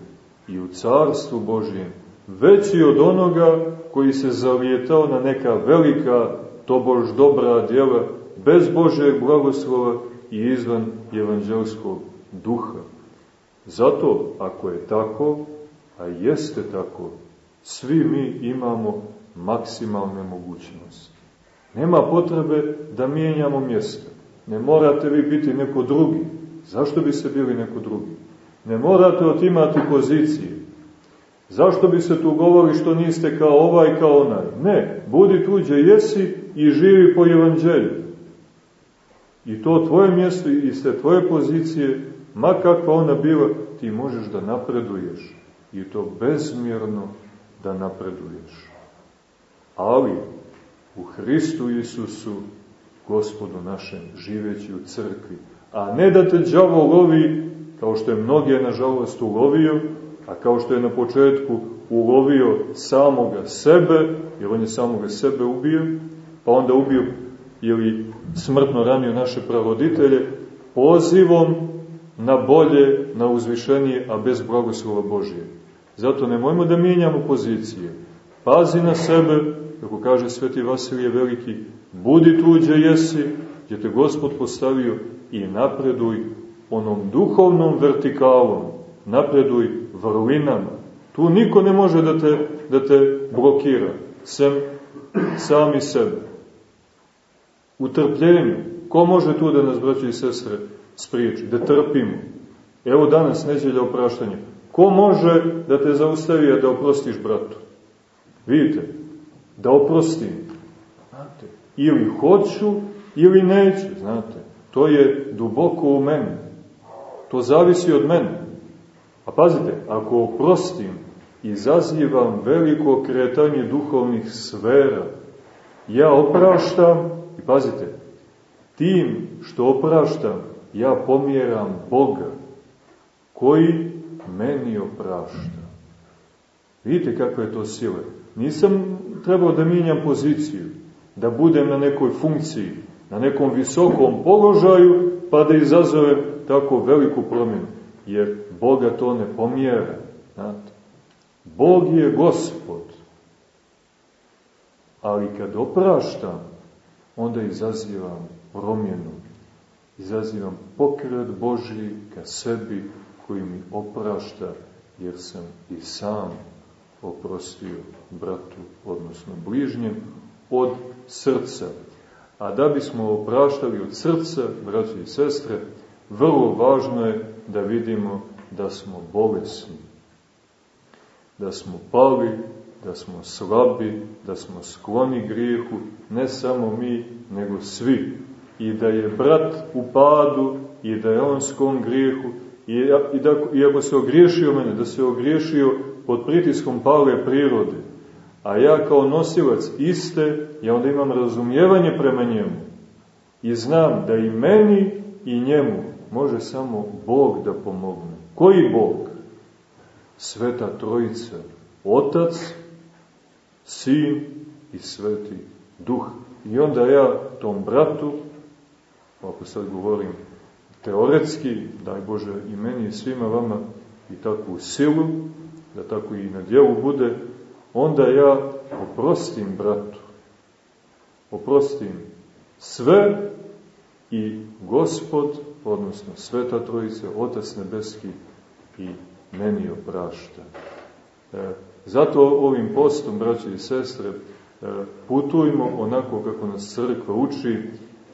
i u carstvu Božijem veći od onoga koji se zavijetao na neka velika, tobož dobra djela, bez Božeg blagoslova i izvan evanđelskog duha. Zato, ako je tako, a jeste tako, svi mi imamo maksimalne mogućnosti. Nema potrebe da mijenjamo mjesto. Ne morate vi biti neko drugi. Zašto bi se bili neko drugi? Ne morate otimati pozicije. Zašto bi se tu govori što niste kao ovaj, kao onaj? Ne, budi tuđe jesi i živi po evanđelju. I to tvoje mjesto i ste tvoje pozicije, ma kakva ona bila, ti možeš da napreduješ. I to bezmjerno da napreduješ. Ali u Hristu Isusu, gospodu našem, živeći u crkvi, a ne da te đavo lovi, kao što je mnoge, nažalost, ulovio, a kao što je na početku ulovio samoga sebe, jer on je samoga sebe ubio, pa onda ubio ili smrtno ranio naše pravoditelje, pozivom na bolje, na uzvišenije, a bez blagoslova Božije. Zato nemojmo da mijenjamo pozicije. Pazi na sebe, kako kaže sveti Vasilije Veliki, budi tuđe jesi, gdje te Gospod postavio i napreduj onom duhovnom vertikalom, napreduj vrlinama. Tu niko ne može da te, da te blokira, sem sami sebe. U trpljenju, ko može tu da nas, braći i sestre, spriječi? Da trpimo. Evo danas neđelja opraštanja. Ko može da te zaustavi da oprostiš bratu? Vidite, da oprostim. Znate, ili hoću, ili neću, znate. To je duboko u meni. To zavisi od mene. A pazite, ako oprostim, izazivam veliko kretanje duhovnih sfera. Ja opraštam, i pazite, tim što opraštam, ja pomjeram Boga, koji meni oprašta. Vidite kakva je to sila. Nisam trebao da mijenjam poziciju, da budem na nekoj funkciji, na nekom visokom položaju, pa da izazovem tako veliku promjenu. Jer Boga to ne pomjera. Znate. Bog je gospod. Ali kad opraštam, onda izazivam promjenu. Izazivam pokret Božji ka sebi koji mi oprašta, jer sam i sam oprostio bratu, odnosno bližnjem, od srca. A da bismo opraštali od srca, braći i sestre, vrlo važno je da vidimo da smo bolesni, da smo pali, da smo slabi, da smo skloni grijehu, ne samo mi, nego svi. I da je brat u padu, i da je on sklon grijehu, i, i da, ako se ogriješio mene, da se ogriješio pod pritiskom pale prirode, a ja kao nosilac iste, ja onda imam razumijevanje prema njemu i znam da i meni i njemu može samo Bog da pomogne. Koji Bog? Sveta Trojica, Otac, Sin i Sveti Duh. I onda ja tom bratu, ako sad govorim teoretski, daj Bože i meni i svima vama i takvu silu, da tako i na djelu bude, onda ja oprostim bratu. Oprostim sve i Gospod, odnosno Sveta Trojica, Otac Nebeski i meni oprašta. E, zato ovim postom, braće i sestre, e, putujmo onako kako nas crkva uči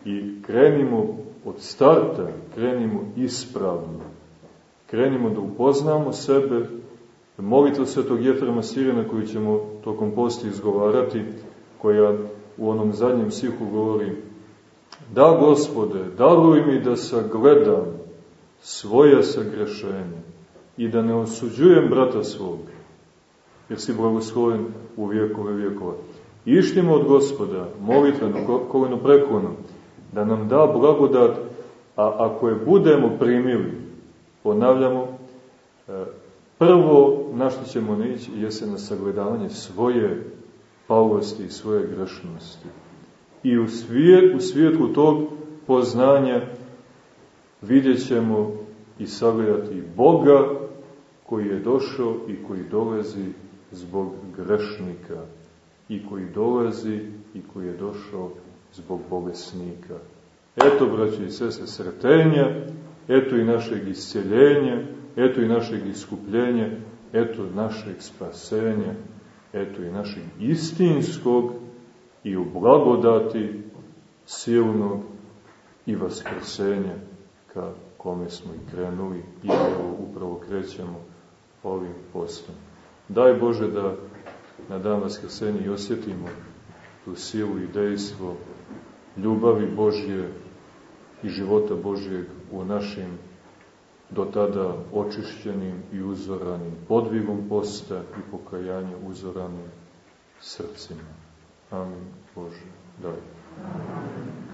i krenimo od starta, krenimo ispravno. Krenimo da upoznamo sebe, molitva svetog Jefrema Sirena koju ćemo tokom posti izgovarati, koja u onom zadnjem sihu govori Da, gospode, daruj mi da sagledam svoje sagrešenje i da ne osuđujem brata svog, jer si blagosloven u vijekove vijekova. Ištimo od gospoda, molitveno, koleno preklonu, da nam da blagodat, a ako je budemo primili, ponavljamo, e, prvo na što ćemo neći jeste na sagledavanje svoje palosti i svoje grešnosti. I u, svijet, u svijetu tog poznanja vidjet ćemo i sagledati Boga koji je došao i koji dolazi zbog grešnika i koji dolazi i koji je došao zbog bolesnika. Eto, braći i sese, sretenja, eto i našeg isceljenja, eto i našeg iskupljenja, eto našeg spasenja, eto i našeg istinskog i u blagodati silnog i vaskrsenja ka kome smo i krenuli i upravo krećemo ovim postom. Daj Bože da na dan vaskrsenja i osjetimo tu silu i dejstvo ljubavi Božje i života Božjeg u našim do tada očišćenim i uzoranim podvigom posta i pokajanja uzoranim srcima. Amin Bože, daj. Amin.